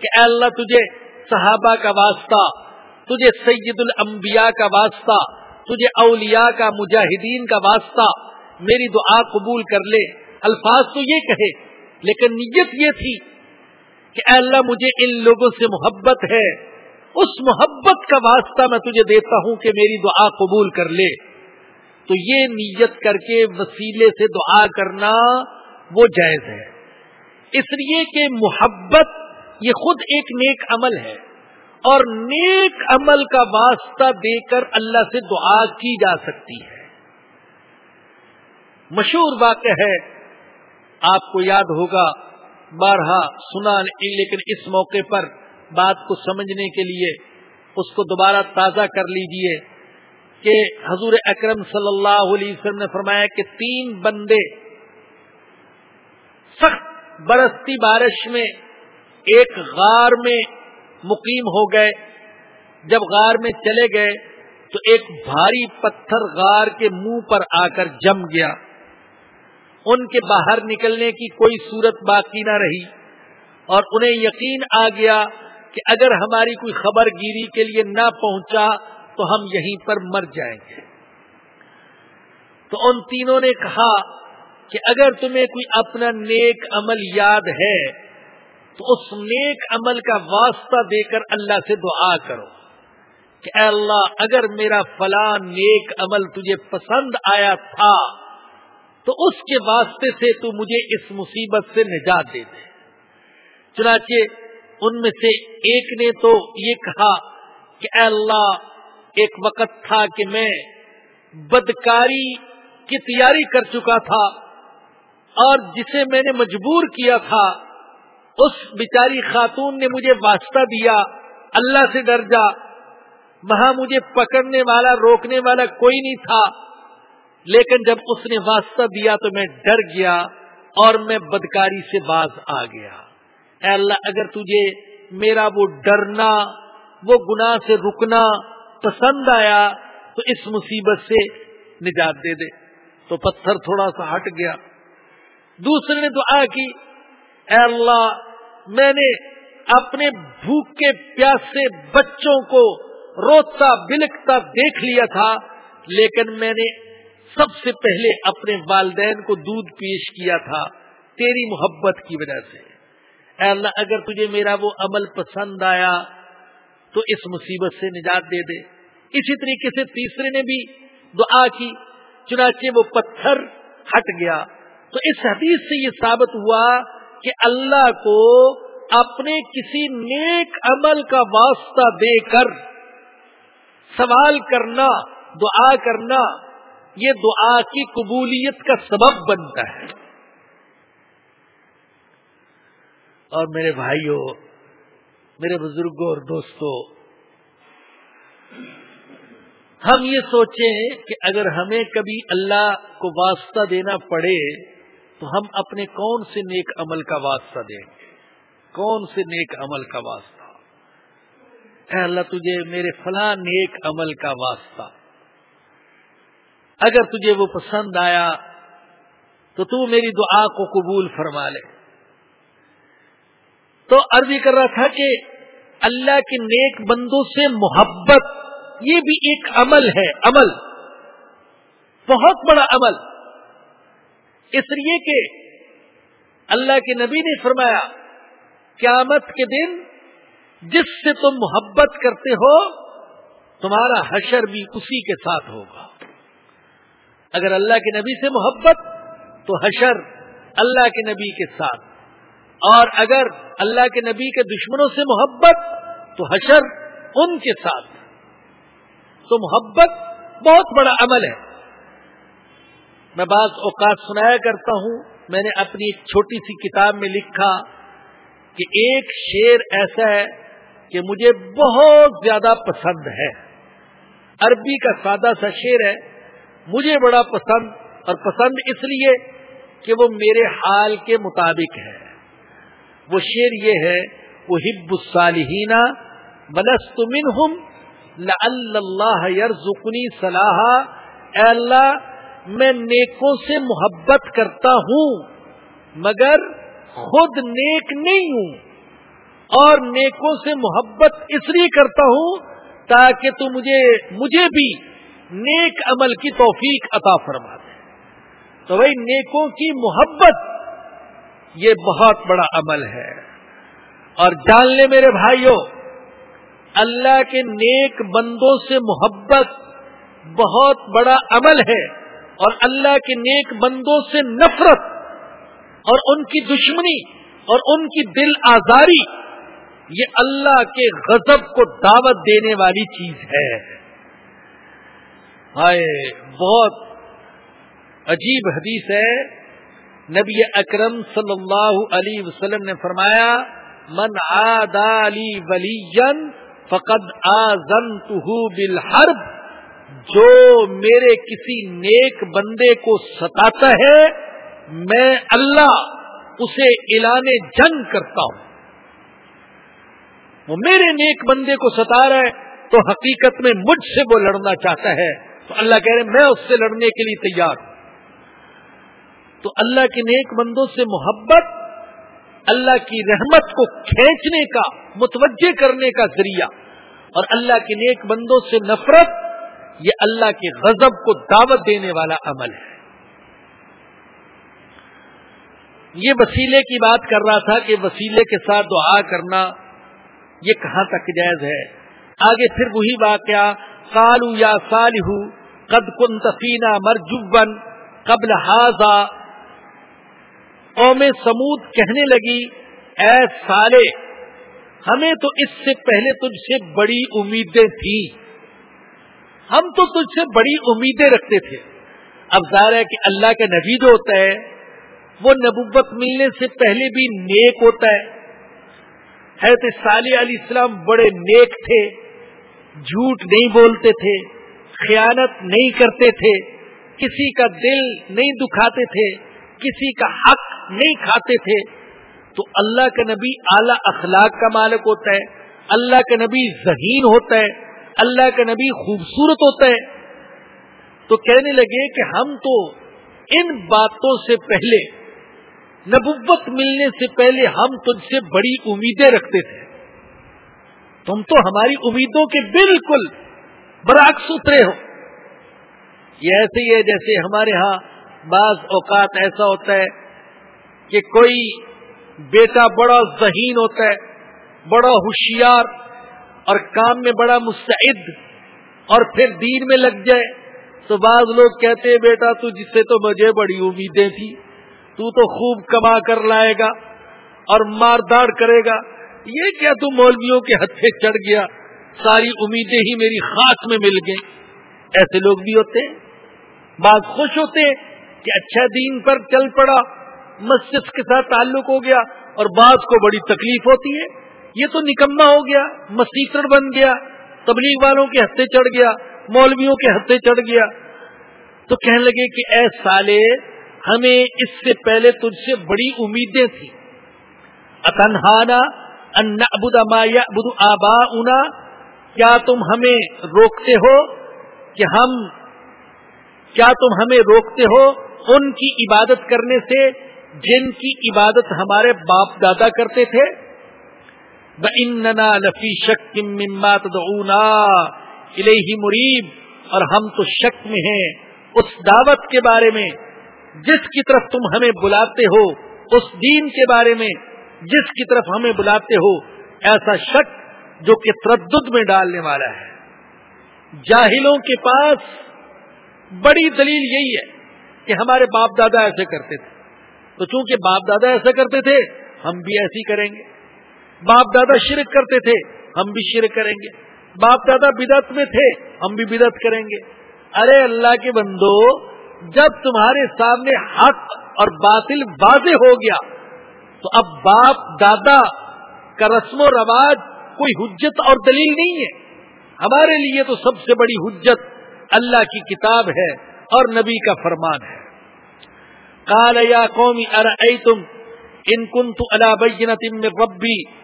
کہ اے اللہ تجھے صحابہ کا واسطہ، تجھے سید الانبیاء کا واسطہ، تجھے اولیاء کا مجاہدین کا واسطہ میری دعا قبول کر لے۔ الفاظ تو یہ کہے، لیکن نیت یہ تھی کہ اے اللہ مجھے ان لوگوں سے محبت ہے۔ اس محبت کا واسطہ میں تجھے دیتا ہوں کہ میری دعا قبول کر لے۔ تو یہ نیت کر کے وسیلے سے دعا کرنا وہ جائز ہے۔ اس لیے کہ محبت یہ خود ایک نیک عمل ہے اور نیک عمل کا واسطہ دے کر اللہ سے دعا کی جا سکتی ہے۔ مشہور واقع ہے آپ کو یاد ہوگا، بارہا سنا لیکن اس موقع پر بات کو سمجھنے کے لیے اس کو دوبارہ تازہ کر لیجیے کہ حضور اکرم صلی اللہ علیہ وسلم نے فرمایا کہ تین بندے سخت برستی بارش میں ایک غار میں مقیم ہو گئے۔ جب غار میں چلے گئے تو ایک بھاری پتھر غار کے منہ پر آ کر جم گیا۔ ان کے باہر نکلنے کی کوئی صورت باقی نہ رہی اور انہیں یقین آ گیا کہ اگر ہماری کوئی خبر گیری کے لیے نہ پہنچا تو ہم یہیں پر مر جائیں گے۔ تو ان تینوں نے کہا کہ اگر تمہیں کوئی اپنا نیک عمل یاد ہے تو اس نیک عمل کا واسطہ دے کر اللہ سے دعا کرو کہ اے اللہ، اگر میرا فلاں نیک عمل تجھے پسند آیا تھا تو اس کے واسطے سے تو مجھے اس مصیبت سے نجات دے دے۔ چنانچہ ان میں سے ایک نے تو یہ کہا کہ اے اللہ، ایک وقت تھا کہ میں بدکاری کی تیاری کر چکا تھا اور جسے میں نے مجبور کیا تھا، اس بیچاری خاتون نے مجھے واسطہ دیا، اللہ سے ڈر جا۔ وہاں مجھے پکڑنے والا، روکنے والا کوئی نہیں تھا۔ لیکن جب اس نے واسطہ دیا تو میں ڈر گیا اور میں بدکاری سے باز آ گیا۔ اے اللہ، اگر تجھے میرا وہ ڈرنا، وہ گناہ سے رکنا پسند آیا تو اس مصیبت سے نجات دے دے۔ تو پتھر تھوڑا سا ہٹ گیا۔ دوسرے نے دعا کی، اے اللہ، میں نے اپنے بھوکے پیاسے بچوں کو روتا بلکتا دیکھ لیا تھا، لیکن میں نے سب سے پہلے اپنے والدین کو دودھ پیش کیا تھا تیری محبت کی وجہ سے۔ اے اللہ، اگر تجھے میرا وہ عمل پسند آیا تو اس مصیبت سے نجات دے دے۔ اسی طریقے سے تیسرے نے بھی دعا کی، چنانچہ وہ پتھر ہٹ گیا۔ تو اس حدیث سے یہ ثابت ہوا کہ اللہ کو اپنے کسی نیک عمل کا واسطہ دے کر سوال کرنا، دعا کرنا یہ دعا کی قبولیت کا سبب بنتا ہے۔ اور میرے بھائیوں میرے بزرگوں اور دوستوں، ہم یہ سوچیں کہ اگر ہمیں کبھی اللہ کو واسطہ دینا پڑے، تو ہم اپنے کون سے نیک عمل کا واسطہ دیں گے؟ کون سے نیک عمل کا واسطہ؟ اے اللہ، تجھے میرے فلاں نیک عمل کا واسطہ۔ اگر تجھے وہ پسند آیا تو تو میری دعا کو قبول فرما لے۔ تو عرضی کر رہا تھا کہ اللہ کے نیک بندوں سے محبت یہ بھی ایک عمل ہے، عمل۔ بہت بڑا عمل۔ اس لیے کہ اللہ کے نبی نے فرمایا، قیامت کے دن جس سے تم محبت کرتے ہو، تمہارا حشر بھی اسی کے ساتھ ہوگا۔ اگر اللہ کے نبی سے محبت، تو حشر اللہ کے نبی کے ساتھ۔ اور اگر اللہ کے نبی کے دشمنوں سے محبت، تو حشر ان کے ساتھ۔ تو محبت بہت بڑا عمل ہے۔ میں بعض اوقات سنایا کرتا ہوں، میں نے اپنی ایک چھوٹی سی کتاب میں لکھا کہ ایک شیر ایسا ہے کہ مجھے بہت زیادہ پسند ہے۔ عربی کا سادہ سا شیر ہے مجھے بڑا پسند اور پسند اس لیے کہ وہ میرے حال کے مطابق ہے۔ وہ شیر یہ ہے وہ ہب الصالحینہ بنست منہم اللہ یرزقنی صلاح اے اللہ، میں نیکوں سے محبت کرتا ہوں، مگر خود نیک نہیں ہوں۔ اور نیکوں سے محبت اس لیے کرتا ہوں تاکہ تو مجھے مجھے بھی نیک عمل کی توفیق عطا فرما دے تو بھائی، نیکوں کی محبت یہ بہت بڑا عمل ہے۔ اور جان لے میرے بھائیوں، اللہ کے نیک بندوں سے محبت بہت بڑا عمل ہے۔ اور اللہ کے نیک بندوں سے نفرت اور ان کی دشمنی اور ان کی دل آزاری، یہ اللہ کے غضب کو دعوت دینے والی چیز ہے۔ ہائے، بہت عجیب حدیث ہے۔ نبی اکرم صلی اللہ علیہ وسلم نے فرمایا، من آدالی ولی فقد آزن بالحرب. جو میرے کسی نیک بندے کو ستاتا ہے، میں اللہ اسے اعلان جنگ کرتا ہوں۔ وہ میرے نیک بندے کو ستا رہا ہے، تو حقیقت میں مجھ سے وہ لڑنا چاہتا ہے۔ تو اللہ کہہ رہے میں اس سے لڑنے کے لیے تیار ہوں. تو اللہ کے نیک بندوں سے محبت، اللہ کی رحمت کو کھینچنے کا، متوجہ کرنے کا ذریعہ۔ اور اللہ کے نیک بندوں سے نفرت، یہ اللہ کے غضب کو دعوت دینے والا عمل ہے۔ یہ وسیلے کی بات کر رہا تھا کہ وسیلے کے ساتھ دعا کرنا، یہ کہاں تک جائز ہے؟ آگے پھر وہی واقعہ کالو یا سالہ قد کن تفینہ مرجبن قبل حاضہ قوم سمود کہنے لگی، اے سالے ہمیں تو اس سے پہلے تجھ سے بڑی امیدیں تھیں۔ ہم تو تجھ سے بڑی امیدیں رکھتے تھے۔ اب ظاہر ہے کہ اللہ کا نبی جو ہوتا ہے، وہ نبوت ملنے سے پہلے بھی نیک ہوتا ہے۔ حضرت صالح علیہ السلام بڑے نیک تھے، جھوٹ نہیں بولتے تھے۔ خیانت نہیں کرتے تھے، کسی کا دل نہیں دکھاتے تھے، کسی کا حق نہیں کھاتے تھے۔ تو اللہ کا نبی اعلی اخلاق کا مالک ہوتا ہے، اللہ کا نبی ذہین ہوتا ہے، اللہ کا نبی خوبصورت ہوتا ہے۔ تو کہنے لگے کہ ہم تو ان باتوں سے پہلے، نبوت ملنے سے پہلے ہم تجھ سے بڑی امیدیں رکھتے تھے۔ تم تو ہماری امیدوں کے بالکل برعکس اترے ہو۔ یہ ایسے ہی ہے جیسے ہمارے ہاں بعض اوقات ایسا ہوتا ہے کہ کوئی بیٹا بڑا ذہین ہوتا ہے، بڑا ہوشیار اور کام میں بڑا مستعد اور پھر دین میں لگ جائے۔ تو بعض لوگ کہتے ہیں، بیٹا، تو جس سے تو مجھے بڑی امیدیں تھی تو تو خوب کما کر لائے گا اور مار داڑ کرے گا۔ یہ کیا تو مولویوں کے ہتھے چڑھ گیا؟ ساری امیدیں ہی میری خاص میں مل گئیں۔ ایسے لوگ بھی ہوتے ہیں۔ بعض خوش ہوتے ہیں کہ اچھا دین پر چل پڑا، مسجد کے ساتھ تعلق ہو گیا اور بعض کو بڑی تکلیف ہوتی ہے۔ یہ تو نکما ہو گیا مسیطر بن گیا، تبلیغ والوں کے ہتھے چڑھ گیا، مولویوں کے ہتھے چڑھ گیا۔ تو کہنے لگے کہ اے سالے، ہمیں اس سے پہلے تجھ سے بڑی امیدیں تھیں۔ اتنہانا بدھ آبا کیا تم ہمیں روکتے ہو کہ ہم کیا تم ہمیں روکتے ہو ان کی عبادت کرنے سے جن کی عبادت ہمارے باپ دادا کرتے تھے؟ لفی شک مما تدعونا الیہ مریب اور ہم تو شک میں ہیں اس دعوت کے بارے میں جس کی طرف تم ہمیں بلاتے ہو، اس دین کے بارے میں جس کی طرف ہمیں بلاتے ہو۔ ایسا شک جو کہ تردد میں ڈالنے والا ہے۔ جاہلوں کے پاس بڑی دلیل یہی ہے کہ ہمارے باپ دادا ایسے کرتے تھے۔ تو چونکہ باپ دادا ایسا کرتے تھے، ہم بھی ایسی کریں گے۔ باپ دادا شرک کرتے تھے، ہم بھی شرک کریں گے۔ باپ دادا بدت میں تھے، ہم بھی بدت کریں گے۔ ارے اللہ کے بندو، جب تمہارے سامنے حق اور باطل واضح ہو گیا، تو اب باپ دادا کا رسم و رواج کوئی حجت اور دلیل نہیں ہے۔ ہمارے لیے تو سب سے بڑی حجت اللہ کی کتاب ہے اور نبی کا فرمان ہے۔ کال یا قومی تم ان کن تو اللہ ربی۔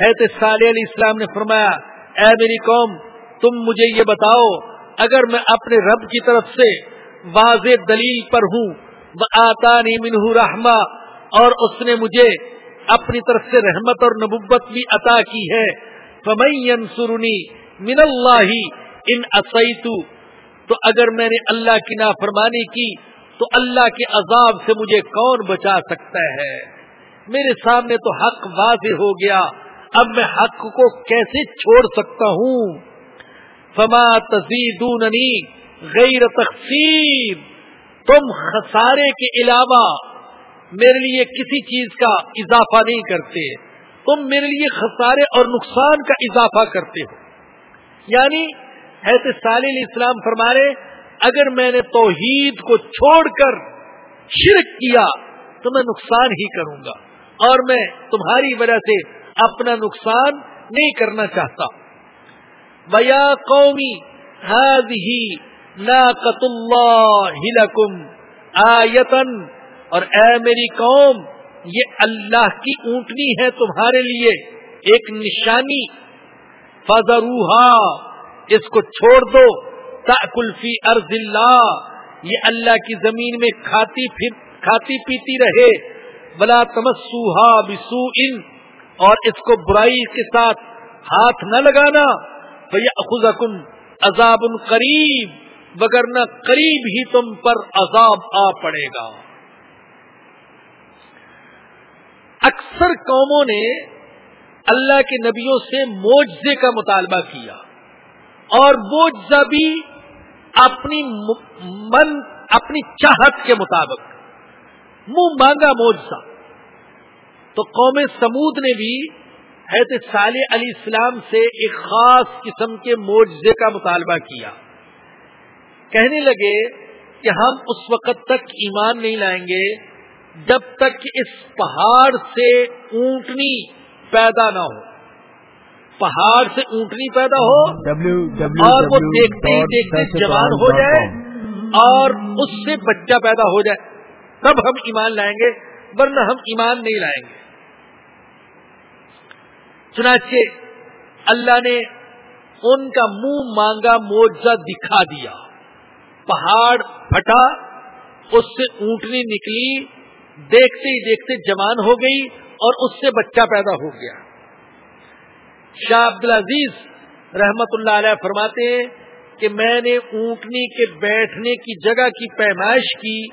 ہے علیہ السلام نے فرمایا، اے میری قوم، تم مجھے یہ بتاؤ، اگر میں اپنے رب کی طرف سے واضح دلیل پر ہوں وہ آتا منہ رحما اور اس نے مجھے اپنی طرف سے رحمت اور نبوت بھی عطا کی ہے فمئی من اللہ ان اسیتو تو اگر میں نے اللہ کی نافرمانی کی تو اللہ کے عذاب سے مجھے کون بچا سکتا ہے؟ میرے سامنے تو حق واضح ہو گیا۔ اب میں حق کو کیسے چھوڑ سکتا ہوں؟ فما تزیدوننی غیر تقسیم تم خسارے کے علاوہ میرے لیے کسی چیز کا اضافہ نہیں کرتے۔ تم میرے لیے خسارے اور نقصان کا اضافہ کرتے ہو۔ یعنی ایسے علیہ السلام فرمارے، اگر میں نے توحید کو چھوڑ کر شرک کیا تو میں نقصان ہی کروں گا اور میں تمہاری وجہ سے اپنا نقصان نہیں کرنا چاہتا۔ بیا قومی آیتن اور اے میری قوم یہ اللہ کی اونٹنی ہے تمہارے لیے، ایک نشانی۔ فضروہا اس کو چھوڑ دو۔ فی ارض اللہ یہ اللہ کی زمین میں کھاتی پھر، کھاتی پیتی رہے۔ بلا تمسوہا بسو ان اور اس کو برائی کے ساتھ ہاتھ نہ لگانا۔ خزم عذاب قریب وگرنہ قریب ہی تم پر عذاب آ پڑے گا۔ اکثر قوموں نے اللہ کے نبیوں سے موجے کا مطالبہ کیا اور موجہ بھی اپنی من اپنی چاہت کے مطابق۔ منہ مانگا موجہ تو قوم سمود نے بھی حیرت صالح علیہ السلام سے ایک خاص قسم کے معجزے کا مطالبہ کیا۔ کہنے لگے کہ ہم اس وقت تک ایمان نہیں لائیں گے۔ جب تک کہ اس پہاڑ سے اونٹنی پیدا نہ ہو، پہاڑ سے اونٹنی پیدا ہو اور وہ دیکھتے ہی دیکھتے جوان ہو جائے اور اس سے بچہ پیدا ہو جائے، تب ہم ایمان لائیں گے، ورنہ ہم ایمان نہیں لائیں گے۔ چنانچہ اللہ نے ان کا منہ مانگا موجہ دکھا دیا۔ پہاڑ پھٹا، اس سے اونٹنی نکلی۔ دیکھتے ہی دیکھتے جوان ہو گئی اور اس سے بچہ پیدا ہو گیا۔ شاہ عبد العزیز رحمت اللہ علیہ فرماتے ہیں کہ میں نے اونٹنی کے بیٹھنے کی جگہ کی پیمائش کی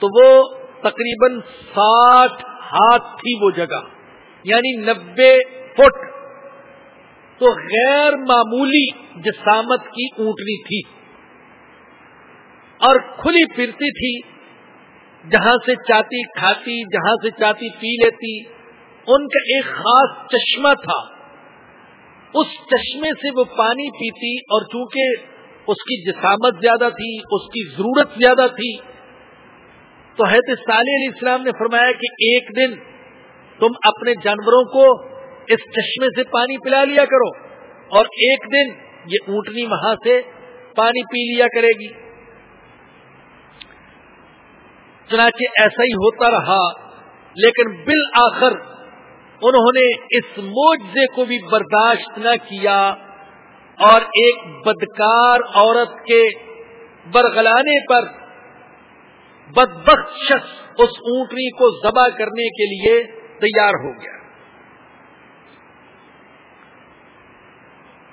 تو وہ تقریباً ساٹھ ہاتھ تھی وہ جگہ یعنی نبے فٹ۔ تو غیر معمولی جسامت کی اونٹنی تھی اور کھلی پھرتی تھی جہاں سے چاہتی کھاتی، جہاں سے چاہتی پی لیتی، ان کا ایک خاص چشمہ تھا۔ اس چشمے سے وہ پانی پیتی اور چونکہ اس کی جسامت زیادہ تھی، اس کی ضرورت زیادہ تھی، تو حید صالح علیہ السلام نے فرمایا کہ ایک دن تم اپنے جانوروں کو اس چشمے سے پانی پلا لیا کرو اور ایک دن یہ اونٹنی وہاں سے پانی پی لیا کرے گی۔ چنانچہ ایسا ہی ہوتا رہا، لیکن بالآخر انہوں نے اس معجزے کو بھی برداشت نہ کیا اور ایک بدکار عورت کے برگلانے پر بدبخت شخص اس اونٹنی کو ذبح کرنے کے لیے تیار ہو گیا۔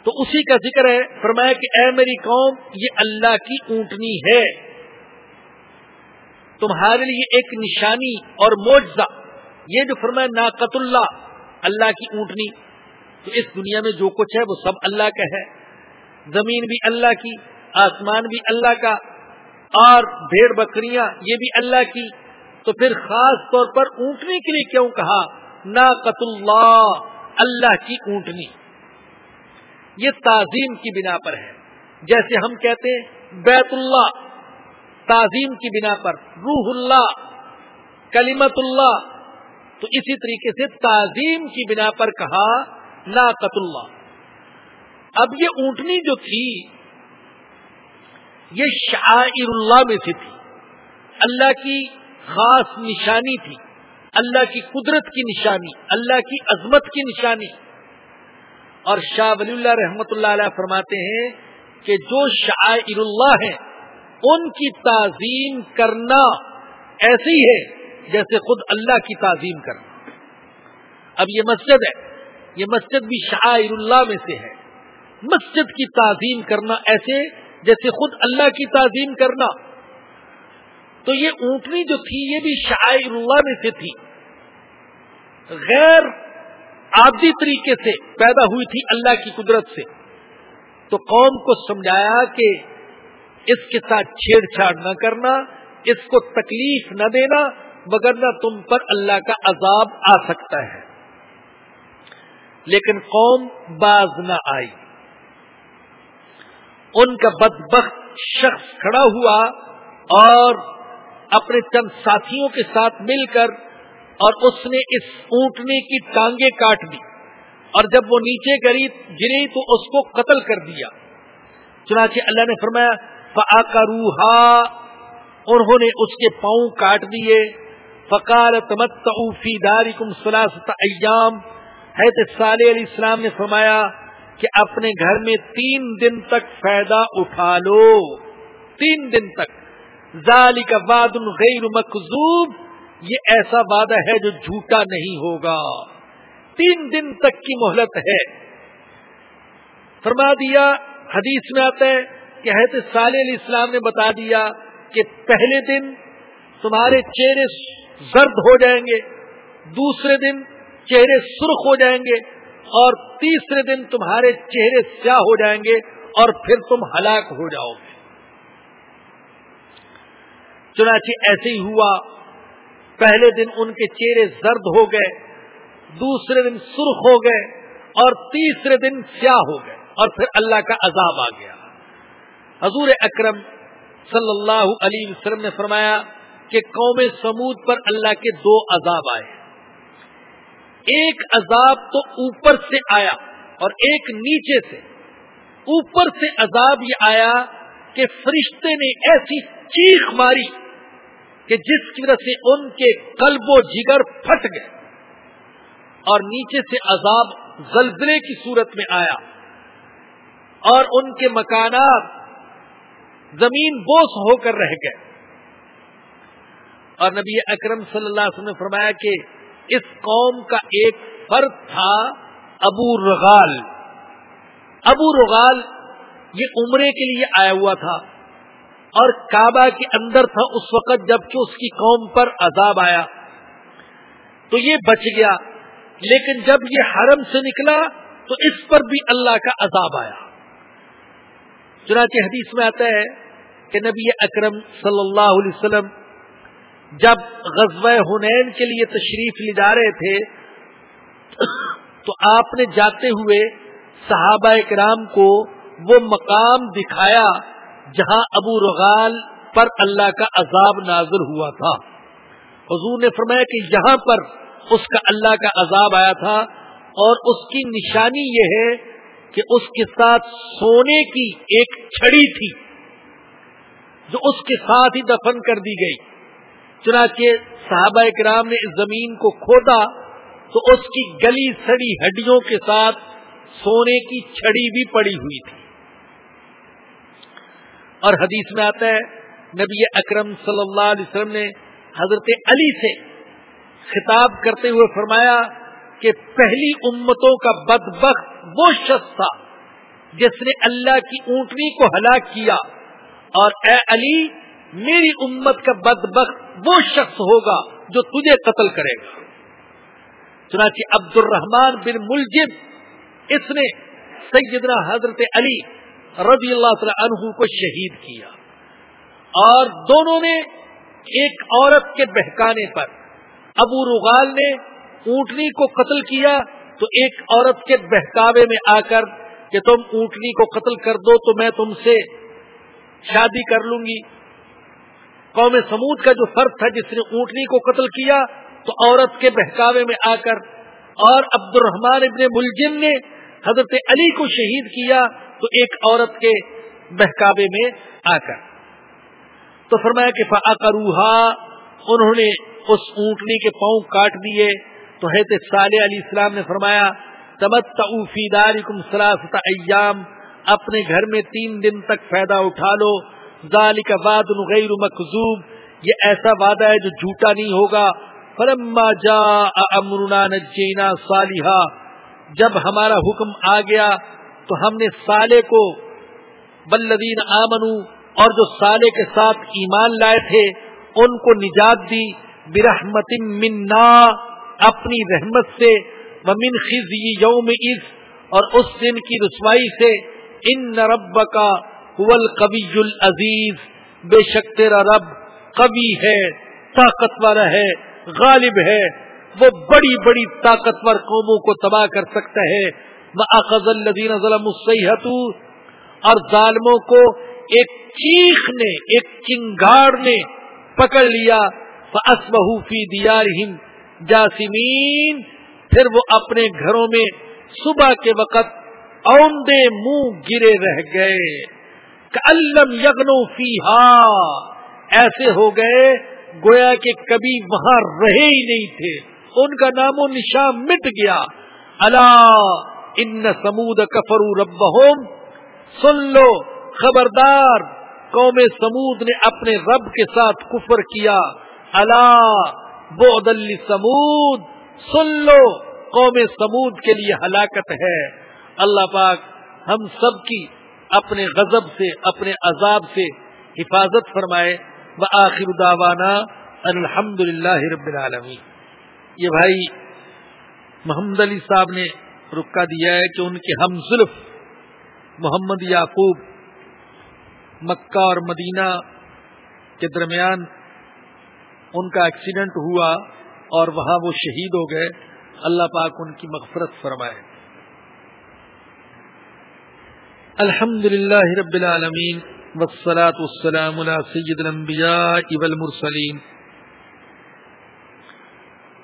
تو اسی کا ذکر ہے، فرمایا کہ اے میری قوم، یہ اللہ کی اونٹنی ہے۔ تمہارے لیے ایک نشانی اور معجزہ۔ یہ جو فرمایا ناقت اللہ اللہ کی اونٹنی۔ تو اس دنیا میں جو کچھ ہے وہ سب اللہ کا ہے۔ زمین بھی اللہ کی، آسمان بھی اللہ کا۔ اور بھیڑ بکریاں، یہ بھی اللہ کی۔ تو پھر خاص طور پر اونٹنی کے لیے کیوں کہا؟ ناقت اللہ اللہ کی اونٹنی۔ یہ تعظیم کی بنا پر ہے۔ جیسے ہم کہتے ہیں بیت اللہ تعظیم کی بنا پر، روح اللہ کلیمت اللہ، تو اسی طریقے سے تعظیم کی بنا پر کہا نا اللہ۔ اب یہ اونٹنی جو تھی، یہ شاعر اللہ میں سے تھی۔ اللہ کی خاص نشانی تھی، اللہ کی قدرت کی نشانی، اللہ کی عظمت کی نشانی۔ اور شاہ ولی اللہ رحمت اللہ علیہ فرماتے ہیں کہ جو شاعر اللہ ہیں ان کی تعظیم کرنا ایسی ہے جیسے خود اللہ کی تعظیم کرنا۔ اب یہ مسجد ہے، یہ مسجد بھی شاعر اللہ میں سے ہے۔ مسجد کی تعظیم کرنا ایسے جیسے خود اللہ کی تعظیم کرنا۔ تو یہ اونٹنی جو تھی، یہ بھی شاعر اللہ میں سے تھی۔ غیر عادی طریقے سے پیدا ہوئی تھی اللہ کی قدرت سے۔ تو قوم کو سمجھایا کہ اس کے ساتھ چھیڑ چھاڑ نہ کرنا، اس کو تکلیف نہ دینا نہ تم پر اللہ کا عذاب آ سکتا ہے۔ لیکن قوم باز نہ آئی۔ ان کا بدبخت شخص کھڑا ہوا اور اپنے چند ساتھیوں کے ساتھ مل کر اور اس نے اس اونٹنے کی ٹانگیں کاٹ دی۔ اور جب وہ نیچے گری گری تو اس کو قتل کر دیا۔ چنانچہ اللہ نے فرمایا فا روحا انہوں نے اس کے پاؤں کاٹ دیے۔ فقال، تمتعوا فی دارکم ثلاثه ایام۔ حضرت صالح علیہ السلام نے فرمایا کہ اپنے گھر میں تین دن تک فائدہ اٹھا لو۔ تین دن تک۔ ذالک وعد غیر مکذوب۔ یہ ایسا وعدہ ہے جو جھوٹا نہیں ہوگا۔ تین دن تک کی مہلت ہے۔ فرما دیا، حدیث میں آتا ہے کہ حضرت صالح علیہ السلام نے بتا دیا کہ پہلے دن تمہارے چہرے زرد ہو جائیں گے، دوسرے دن چہرے سرخ ہو جائیں گے اور تیسرے دن تمہارے چہرے سیاہ ہو جائیں گے اور پھر تم ہلاک ہو جاؤ گے۔ چنانچہ ایسے ہی ہوا، پہلے دن ان کے چہرے زرد ہو گئے، دوسرے دن سرخ ہو گئے اور تیسرے دن سیاہ ہو گئے اور پھر اللہ کا عذاب آ گیا۔ حضور اکرم صلی اللہ علیہ وسلم نے فرمایا کہ قوم سمود پر اللہ کے دو عذاب آئے ایک عذاب تو اوپر سے آیا اور ایک نیچے سے۔ اوپر سے عذاب یہ آیا کہ فرشتے نے ایسی چیخ ماری کہ جس کی وجہ سے ان کے قلب و جگر پھٹ گئے۔ اور نیچے سے عذاب زلزلے کی صورت میں آیا اور ان کے مکانات زمین بوس ہو کر رہ گئے۔ اور نبی اکرم صلی اللہ علیہ وسلم نے فرمایا کہ اس قوم کا ایک فرد تھا ابو رغال۔ ابو رغال یہ عمرے کے لیے آیا ہوا تھا اور کعبہ کے اندر تھا اس وقت جبکہ اس کی قوم پر عذاب آیا۔ تو یہ بچ گیا، لیکن جب یہ حرم سے نکلا تو اس پر بھی اللہ کا عذاب آیا۔ چنانچہ حدیث میں آتا ہے کہ نبی اکرم صلی اللہ علیہ وسلم جب غزوہ ہنین کے لیے تشریف لے جا رہے تھے، تو آپ نے جاتے ہوئے صحابہ کرام کو وہ مقام دکھایا جہاں ابو رغال پر اللہ کا عذاب نازر ہوا تھا۔ حضور نے فرمایا کہ یہاں پر اس کا اللہ کا عذاب آیا تھا اور اس کی نشانی یہ ہے کہ اس کے ساتھ سونے کی ایک چھڑی تھی جو اس کے ساتھ ہی دفن کر دی گئی۔ چنانچہ صحابہ کرام نے اس زمین کو کھودا تو اس کی گلی سڑی ہڈیوں کے ساتھ سونے کی چھڑی بھی پڑی ہوئی تھی۔ اور حدیث میں آتا ہے، نبی اکرم صلی اللہ علیہ وسلم نے حضرت علی سے خطاب کرتے ہوئے فرمایا کہ پہلی امتوں کا بدبخت وہ شخص تھا جس نے اللہ کی اونٹنی کو ہلاک کیا اور اے علی، میری امت کا بدبخت وہ شخص ہوگا جو تجھے قتل کرے گا۔ چنانچہ عبد الرحمان بن ملجم، اس نے سیدنا حضرت علی رضی اللہ تعالی عنہ کو شہید کیا۔ اور دونوں نے ایک عورت کے بہکانے پر ابو رغال نے اونٹنی کو قتل کیا تو ایک عورت کے بہکاوے میں آ کر کہ تم اونٹنی کو قتل کر دو تو میں تم سے شادی کر لوں گی۔ قوم سمود کا جو فرد تھا جس نے اونٹنی کو قتل کیا، تو عورت کے بہکاوے میں آ کر اور عبد الرحمان ابن ملجم نے حضرت علی کو شہید کیا، تو ایک عورت کے بہکابے میں آ کر۔ تو فرمایا کہ فروحا انہوں نے اس اونٹنی کے پاؤں کاٹ دیے۔ تو حضرت صالح علیہ السلام نے فرمایا تمت فی دارکم سلاست ایام، اپنے گھر میں تین دن تک فائدہ اٹھا لو۔ ذالک وعد غیر مکذوب، یہ ایسا وعدہ ہے جو جھوٹا نہیں ہوگا۔ فلما جا امرنا نجینا صالحہ جب ہمارا حکم آ گیا تو ہم نے سالے کو بلدین آمنو اور جو سالے کے ساتھ ایمان لائے تھے، ان کو نجات دی۔ برحمت منا اپنی رحمت سے، ومن خزی یوم عز اور اس دن کی رسوائی سے ان رب کا القوی العزیز بے شک تیرا رب کبھی ہے، طاقتور ہے، غالب ہے۔ وہ بڑی بڑی طاقتور قوموں کو تباہ کر سکتا ہے۔ الدین ظلم اور ظالموں کو ایک چیخ نے، ایک چنگاڑ نے پکڑ لیا۔ فی جاسمین، پھر وہ اپنے گھروں میں صبح کے وقت اوندے منہ گرے رہ گئے۔ کلم یگنو فی ایسے ہو گئے، گویا کہ کبھی وہاں رہے ہی نہیں تھے۔ ان کا نام و نشان مٹ گیا۔ اللہ ان سمود کفرو رب سن لو، خبردار، قوم سمود نے اپنے رب کے ساتھ کفر کیا۔ اللہ بود سمود سن لو، قوم سمود کے لیے ہلاکت ہے۔ اللہ پاک ہم سب کی اپنے غضب سے، اپنے عذاب سے حفاظت فرمائے۔ بآخر داوانا الحمد للہ رب العالمین۔ یہ بھائی محمد علی صاحب نے رکا دیا ہے کہ ان کے ہم ظلف محمد یعقوب مکہ اور مدینہ کے درمیان ان کا ایکسیڈنٹ ہوا اور وہاں وہ شہید ہو گئے، اللہ پاک ان کی مغفرت فرمائے۔ الحمد للہ رب العالمین وسلاۃ السلام سید الانبیاء والمرسلین۔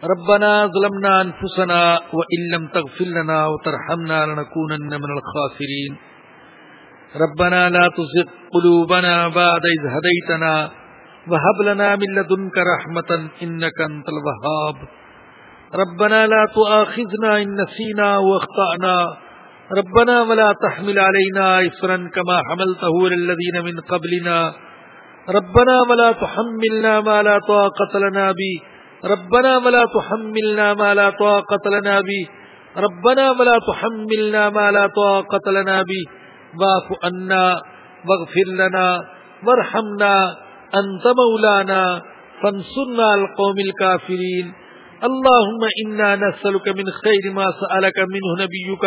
ربنا ظلمنا انفسنا وان لم تغفر لنا وترحمنا لنكونن من الخاسرين ربنا لا تزغ قلوبنا بعد إذ هديتنا وهب لنا من لدنك رحمة إنك أنت الوهاب. ربنا لا تؤاخذنا إن نسينا واخطأنا ربنا ولا تحمل علينا إصرا كما حملته للذين من قبلنا. ربنا ولا تحملنا ما لا طاقة لنا به. ربنا ولا تحملنا ما لا طاقة لنا به. ربنا ولا تحملنا ما لا طاقة لنا به. واعف عنا واغفر لنا وارحمنا. أنت مولانا، فانصرنا القوم الكافرين. اللهم إنا نسألك من خير ما سألك منه نبيك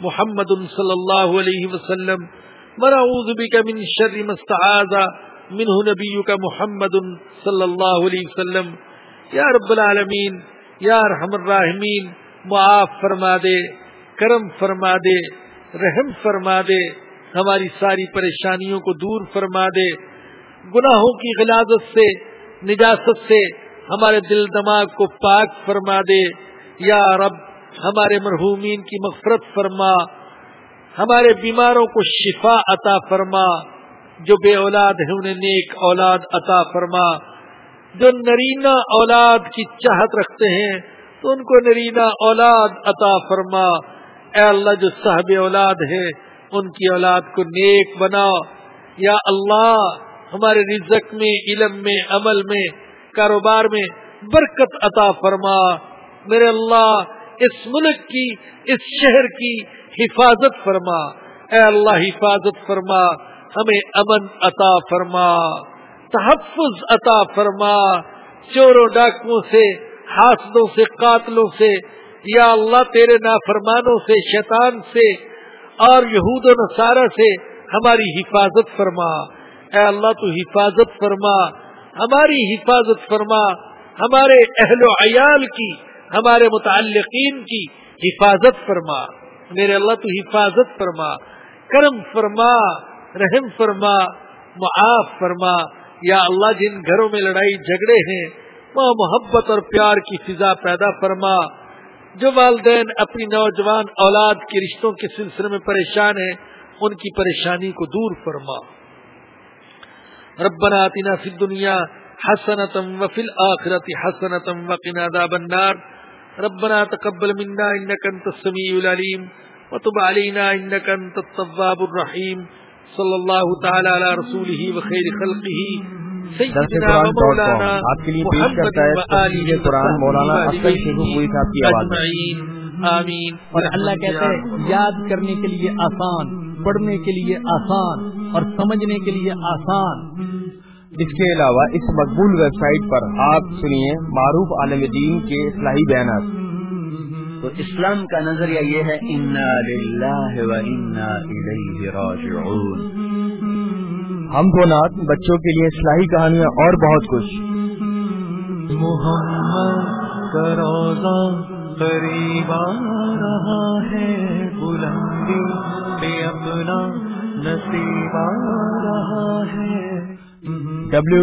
محمد صلى الله عليه وسلم. ونعوذ بك من شر ما استعاذ منه نبيك محمد صلى الله عليه وسلم. یا رب العالمین یا رحم الراحمین معاف فرما دے، کرم فرما دے، رحم فرما دے، ہماری ساری پریشانیوں کو دور فرما دے گناہوں کی غلازت سے، نجاست سے ہمارے دل دماغ کو پاک فرما دے۔ یا رب، ہمارے مرحومین کی مغفرت فرما۔ ہمارے بیماروں کو شفا عطا فرما۔ جو بے اولاد ہے انہیں نیک اولاد عطا فرما۔ جو نرینا اولاد کی چاہت رکھتے ہیں، تو ان کو نرینا اولاد عطا فرما۔ اے اللہ، جو صاحب اولاد ہے ان کی اولاد کو نیک بنا یا اللہ ہمارے رزق میں، علم میں، عمل میں، کاروبار میں برکت عطا فرما۔ میرے اللہ، اس ملک کی، اس شہر کی حفاظت فرما۔ اے اللہ، حفاظت فرما۔ ہمیں امن عطا فرما۔ تحفظ عطا فرما۔ چوروں، ڈاکوں سے، حاصلوں سے، قاتلوں سے۔ یا اللہ، تیرے نافرمانوں سے، شیطان سے اور یہود و نصارہ سے ہماری حفاظت فرما۔ اے اللہ تو حفاظت فرما، ہماری حفاظت فرما، ہمارے اہل و عیال کی، ہمارے متعلقین کی حفاظت فرما۔ میرے اللہ تو حفاظت فرما، کرم فرما، رحم فرما، معاف فرما۔ یا اللہ جن گھروں میں لڑائی جھگڑے ہیں وہ محبت اور پیار کی فضا پیدا فرما۔ جو والدین اپنی نوجوان اولاد کے رشتوں کے سلسلے میں پریشان ہیں، ان کی پریشانی کو دور فرما۔ ربنا آتنا فی الدنیا حسنتم وفی الآخرت حسنتم وقنا عذاب النار. ربنا تقبل منا انك انت السميع العليم وتب علينا انك انت التواب الرحيم صلی اللہ تعالی علی رسوله وخیر خلقه سیدنا و مولانا آپ کے لیے پیش کرتا ہے قرآن مولانا اصل شیخ پوری صاحب کی آواز آمین. اور اللہ کہتا ہے یاد کرنے کے لیے آسان پڑھنے کے لیے آسان اور سمجھنے کے لیے آسان۔ اس کے علاوہ اس مقبول ویب سائٹ پر آپ سنیے معروف عالم دین کے اصلاحی بیانات۔ تو اسلام کا نظریہ یہ ہے انا للہ و انا الیہ راجعون ہم کو نات بچوں کے لیے اصلاحی کہانیاں اور بہت کچھ۔ محمد کا روزہ قریب آ رہا ہے بلندی پہ اپنا نصیب آ رہا ہے۔ ڈبلو